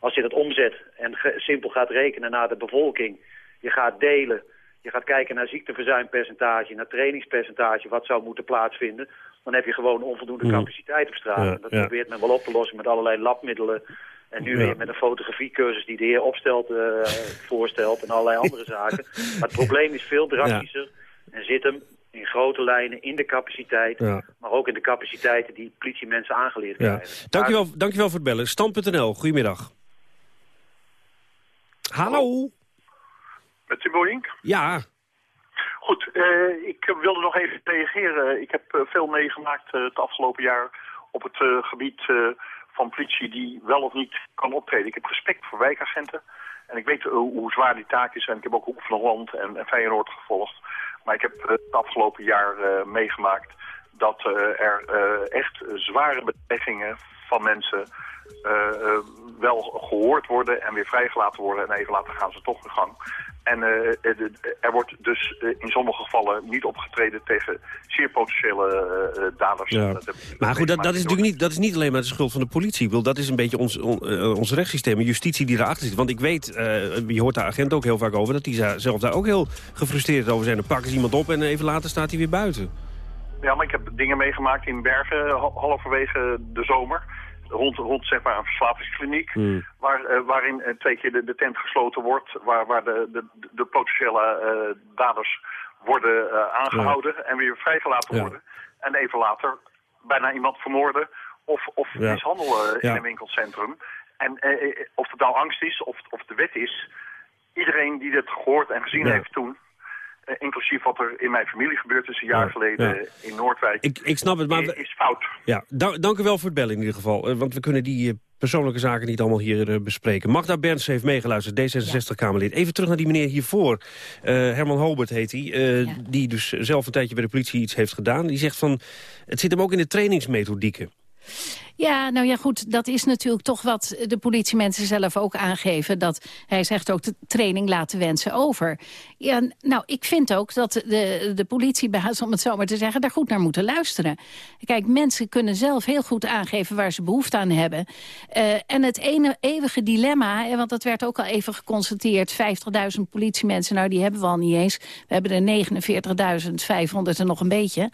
Als je dat omzet en simpel gaat rekenen naar de bevolking, je gaat delen, je gaat kijken naar ziekteverzuimpercentage, naar trainingspercentage, wat zou moeten plaatsvinden, dan heb je gewoon onvoldoende Mhm. capaciteit op straat. Ja, dat ja. probeert men wel op te lossen met allerlei labmiddelen. En nu Ja. weer met een fotografiecursus die de heer Opstelt eh, voorstelt en allerlei andere zaken. Maar het probleem is veel drastischer en zit hem in grote lijnen in de capaciteit, Ja. maar ook in de capaciteiten die politiemensen aangeleerd Ja. krijgen. Dankjewel, dankjewel voor het bellen. Stam.nl, goedemiddag. Hallo? Met Tim Boeing? Ja. Goed, eh, ik wilde nog even reageren. Ik heb eh, veel meegemaakt eh, het afgelopen jaar op het eh, gebied eh, van politie die wel of niet kan optreden. Ik heb respect voor wijkagenten en ik weet hoe zwaar die taak is. En ik heb ook Hoek van Holland en, en Feyenoord gevolgd. Maar ik heb eh, het afgelopen jaar eh, meegemaakt dat eh, er echt zware bedreigingen van mensen wel gehoord worden en weer vrijgelaten worden. En even later gaan ze toch in gang. En eh, eh, de- er wordt dus eh, in sommige gevallen niet opgetreden tegen zeer potentiële eh, daders. Ja. Dat Maar goed, dat, dat is natuurlijk niet, dat is niet alleen maar de schuld van de politie. Ik bedoel, dat is een beetje ons, on- eh, ons rechtssysteem en justitie die erachter zit. Want ik weet, je hoort daar agent ook heel vaak over... dat die zelf daar ook heel gefrustreerd over zijn. Dan pakken ze iemand op en even later staat hij weer buiten. Ja, maar ik heb dingen meegemaakt in Bergen ha- halverwege de zomer. Rond, rond zeg maar een verslavingskliniek. Waar, eh, waarin eh, twee keer de, de tent gesloten wordt. Waar, waar de, de, de potentiële eh, daders worden eh, aangehouden en weer vrijgelaten Ja. worden. En even later bijna iemand vermoorden of, of Ja. mishandelen in een winkelcentrum. En of het nou angst is of, of de wet is, iedereen die dit gehoord en gezien heeft toen, inclusief wat er in mijn familie gebeurd is een jaar geleden Ja. in Noordwijk, Ik, ik snap het, maar... eh, we- is fout. Ja, dank, dank u wel voor het bellen in ieder geval. eh, want we kunnen die eh, persoonlijke zaken niet allemaal hier eh, bespreken. Magda Berns heeft meegeluisterd, D66-Kamerlid. Even terug naar die meneer hiervoor. Eh, Herman Hobert heet hij. eh, Die dus zelf een tijdje bij de politie iets heeft gedaan. Die zegt van, het zit hem ook in de trainingsmethodieken. Ja, nou ja, goed, dat is natuurlijk toch wat de politiemensen zelf ook aangeven. Dat hij zegt ook de training laten wensen over. Ja, nou, ik vind ook dat de, de politiebaas, om het zo maar te zeggen, daar goed naar moeten luisteren. Kijk, mensen kunnen zelf heel goed aangeven waar ze behoefte aan hebben. Eh, en het ene eeuwige dilemma, want dat werd ook al even geconstateerd, 50.000 politiemensen, nou die hebben we al niet eens. We hebben er 49.500 en nog een beetje.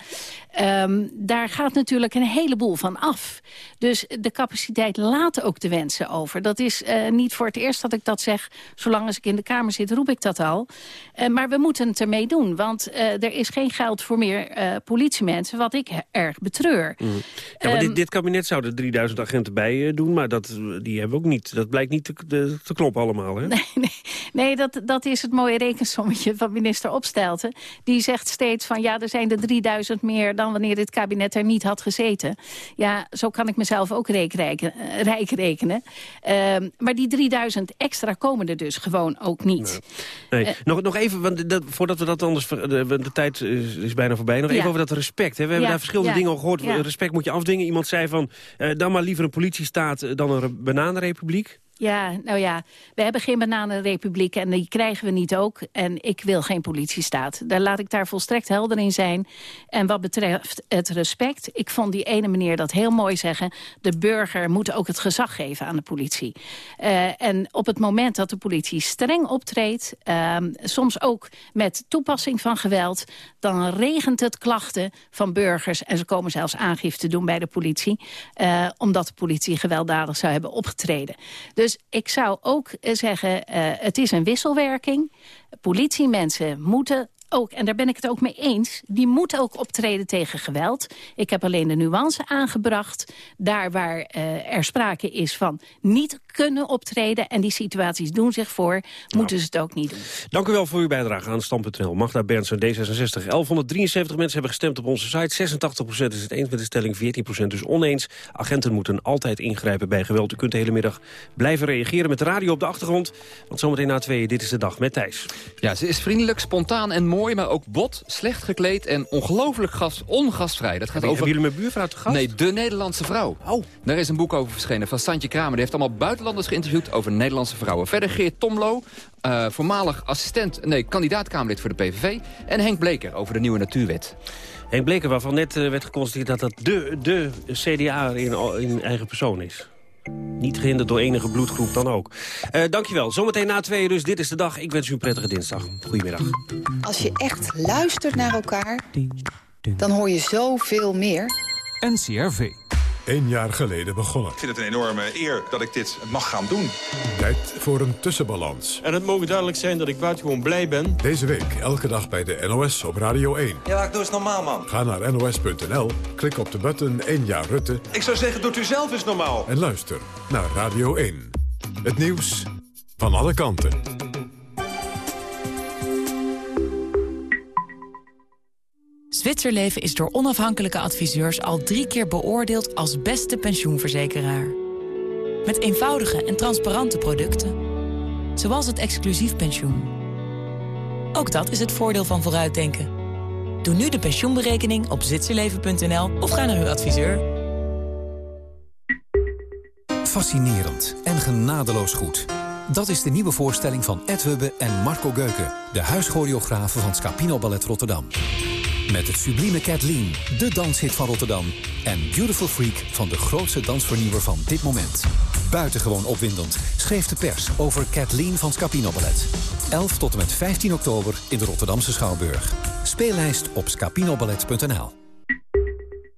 Ehm, daar gaat natuurlijk een heleboel van af. Dus de capaciteit laat ook de wensen over. Dat is eh, niet voor het eerst dat ik dat zeg. Zolang als ik in de Kamer zit, roep ik dat al. Eh, maar we moeten het ermee doen. Want eh, er is geen geld voor meer politiemensen, wat ik erg betreur. Ja, maar Ehm, dit, dit kabinet zou er 3000 agenten bij doen, maar dat, die hebben we ook niet. Dat blijkt niet te, te, te kloppen allemaal, hè? Nee, nee, nee dat, dat is het mooie rekensommetje van minister Opstelten. Die zegt steeds van ja, er zijn er 3000 meer dan wanneer dit kabinet er niet had gezeten. Ja, zo kan ik mezelf ook rijk rekenen. eh, rijk rekenen. Ehm, maar die 3000 extra komen er dus gewoon ook niet. Nee. Eh. nog, nog even, want dat, voordat we dat anders... De, de tijd is, is bijna voorbij. Nog Ja. even over dat respect. Hè. We hebben daar verschillende ja, dingen al gehoord. Respect moet je afdwingen. Iemand zei van, eh, dan maar liever een politiestaat eh, dan een re- bananenrepubliek. Ja, nou ja, we hebben geen bananenrepubliek en die krijgen we niet ook. En ik wil geen politiestaat. Daar laat ik daar volstrekt helder in zijn. En wat betreft het respect, ik vond die ene meneer dat heel mooi zeggen. De burger moet ook het gezag geven aan de politie. Eh, en op het moment dat de politie streng optreedt, ehm, soms ook met toepassing van geweld, dan regent het klachten van burgers. En ze komen zelfs aangifte doen bij de politie, eh, omdat de politie gewelddadig zou hebben opgetreden. Ik zou ook eh, zeggen, eh, het is een wisselwerking. Politiemensen moeten ook, en daar ben ik het ook mee eens... die moeten ook optreden tegen geweld. Ik heb alleen de nuance aangebracht. Daar waar eh, er sprake is van niet kunnen optreden... en die situaties doen zich voor, moeten ze het ook niet doen. Dank u wel voor uw bijdrage aan Stam.nl. Magda Bernsen, D66. 1173 mensen hebben gestemd op onze site. 86% is het eens met de stelling, 14% dus oneens. Agenten moeten altijd ingrijpen bij geweld. U kunt de hele middag blijven reageren met de radio op de achtergrond. Want zometeen na tweeën, dit is de dag met Thijs. Ja, ze is vriendelijk, spontaan en mooi, maar ook bot, slecht gekleed en ongelooflijk gast, ongastvrij. Dat gaat Hebben over... jullie mijn buurvrouw te gast? Nee, de Nederlandse vrouw. Oh. Daar is een boek over verschenen van Santje Kramer. Die heeft allemaal buitenlanders geïnterviewd over Nederlandse vrouwen. Verder Geert Tomlo, eh, voormalig assistent, nee, kandidaat-Kamerlid voor de PVV. En Henk Bleker over de nieuwe natuurwet. Henk Bleker, waarvan net eh, werd geconstateerd dat dat de, de CDA in, in eigen persoon is. Niet gehinderd door enige bloedgroep dan ook. Eh, dankjewel. Zometeen na tweeën dus. Dit is de dag. Ik wens u een prettige dinsdag. Goedemiddag. Als je echt luistert naar elkaar, dan hoor je zoveel meer. NCRV. Eén jaar geleden begonnen. Ik vind het een enorme eer dat ik dit mag gaan doen. Tijd voor een tussenbalans. En het mogen duidelijk zijn dat ik buitengewoon blij ben. Deze week elke dag bij de NOS op Radio 1. Ja, doe eens normaal, man. Ga naar nos.nl, klik op de button 1 jaar Rutte... Ik zou zeggen, doet u zelf eens normaal. en luister naar Radio 1. Het nieuws van alle kanten. Zwitserleven is door onafhankelijke adviseurs al drie keer beoordeeld als beste pensioenverzekeraar. Met eenvoudige en transparante producten. Zoals het exclusief pensioen. Ook dat is het voordeel van vooruitdenken. Doe nu de pensioenberekening op zwitserleven.nl of ga naar uw adviseur. Fascinerend en genadeloos goed. Dat is de nieuwe voorstelling van Ed Hubbe en Marco Geuken... de huischoreografen van Scapino Ballet Rotterdam. Met het sublieme Kathleen, de danshit van Rotterdam... en Beautiful Freak van de grootste dansvernieuwer van dit moment. Buitengewoon opwindend schreef de pers over Kathleen van Scapino Ballet. 11 tot en met 15 oktober in de Rotterdamse Schouwburg. Speellijst op scapinoballet.nl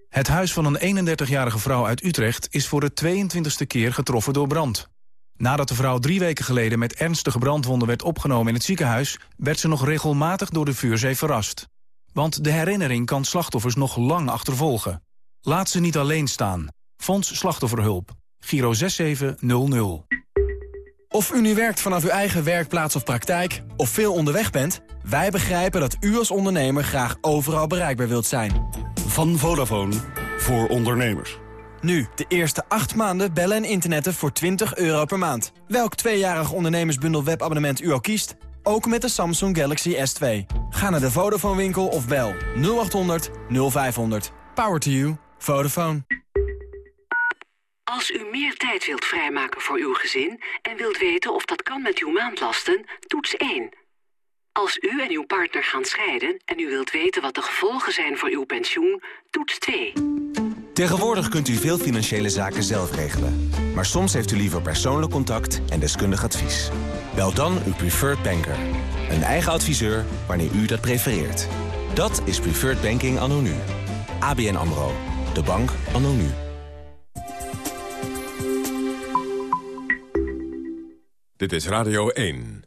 Het huis van een 31-jarige vrouw uit Utrecht is voor de 22e keer getroffen door brand. Nadat de vrouw drie weken geleden met ernstige brandwonden werd opgenomen in het ziekenhuis... werd ze nog regelmatig door de vuurzee verrast. Want de herinnering kan slachtoffers nog lang achtervolgen. Laat ze niet alleen staan. Fonds Slachtofferhulp. Giro 6700. Of u nu werkt vanaf uw eigen werkplaats of praktijk, of veel onderweg bent... wij begrijpen dat u als ondernemer graag overal bereikbaar wilt zijn. Van Vodafone voor ondernemers. Nu, de eerste 8 maanden bellen en internetten voor 20 euro per maand. Welk tweejarig ondernemersbundel webabonnement u ook kiest... ook met de Samsung Galaxy S2. Ga naar de Vodafone winkel of bel 0800 0500. Power to you. Vodafone. Als u meer tijd wilt vrijmaken voor uw gezin en wilt weten of dat kan met uw maandlasten, toets 1. Als u en uw partner gaan scheiden en u wilt weten wat de gevolgen zijn voor uw pensioen, toets 2. Tegenwoordig kunt u veel financiële zaken zelf regelen. Maar soms heeft u liever persoonlijk contact en deskundig advies. Bel dan uw preferred banker. Een eigen adviseur wanneer u dat prefereert. Dat is Preferred Banking anno nu. ABN AMRO. De bank anno nu. Dit is Radio 1.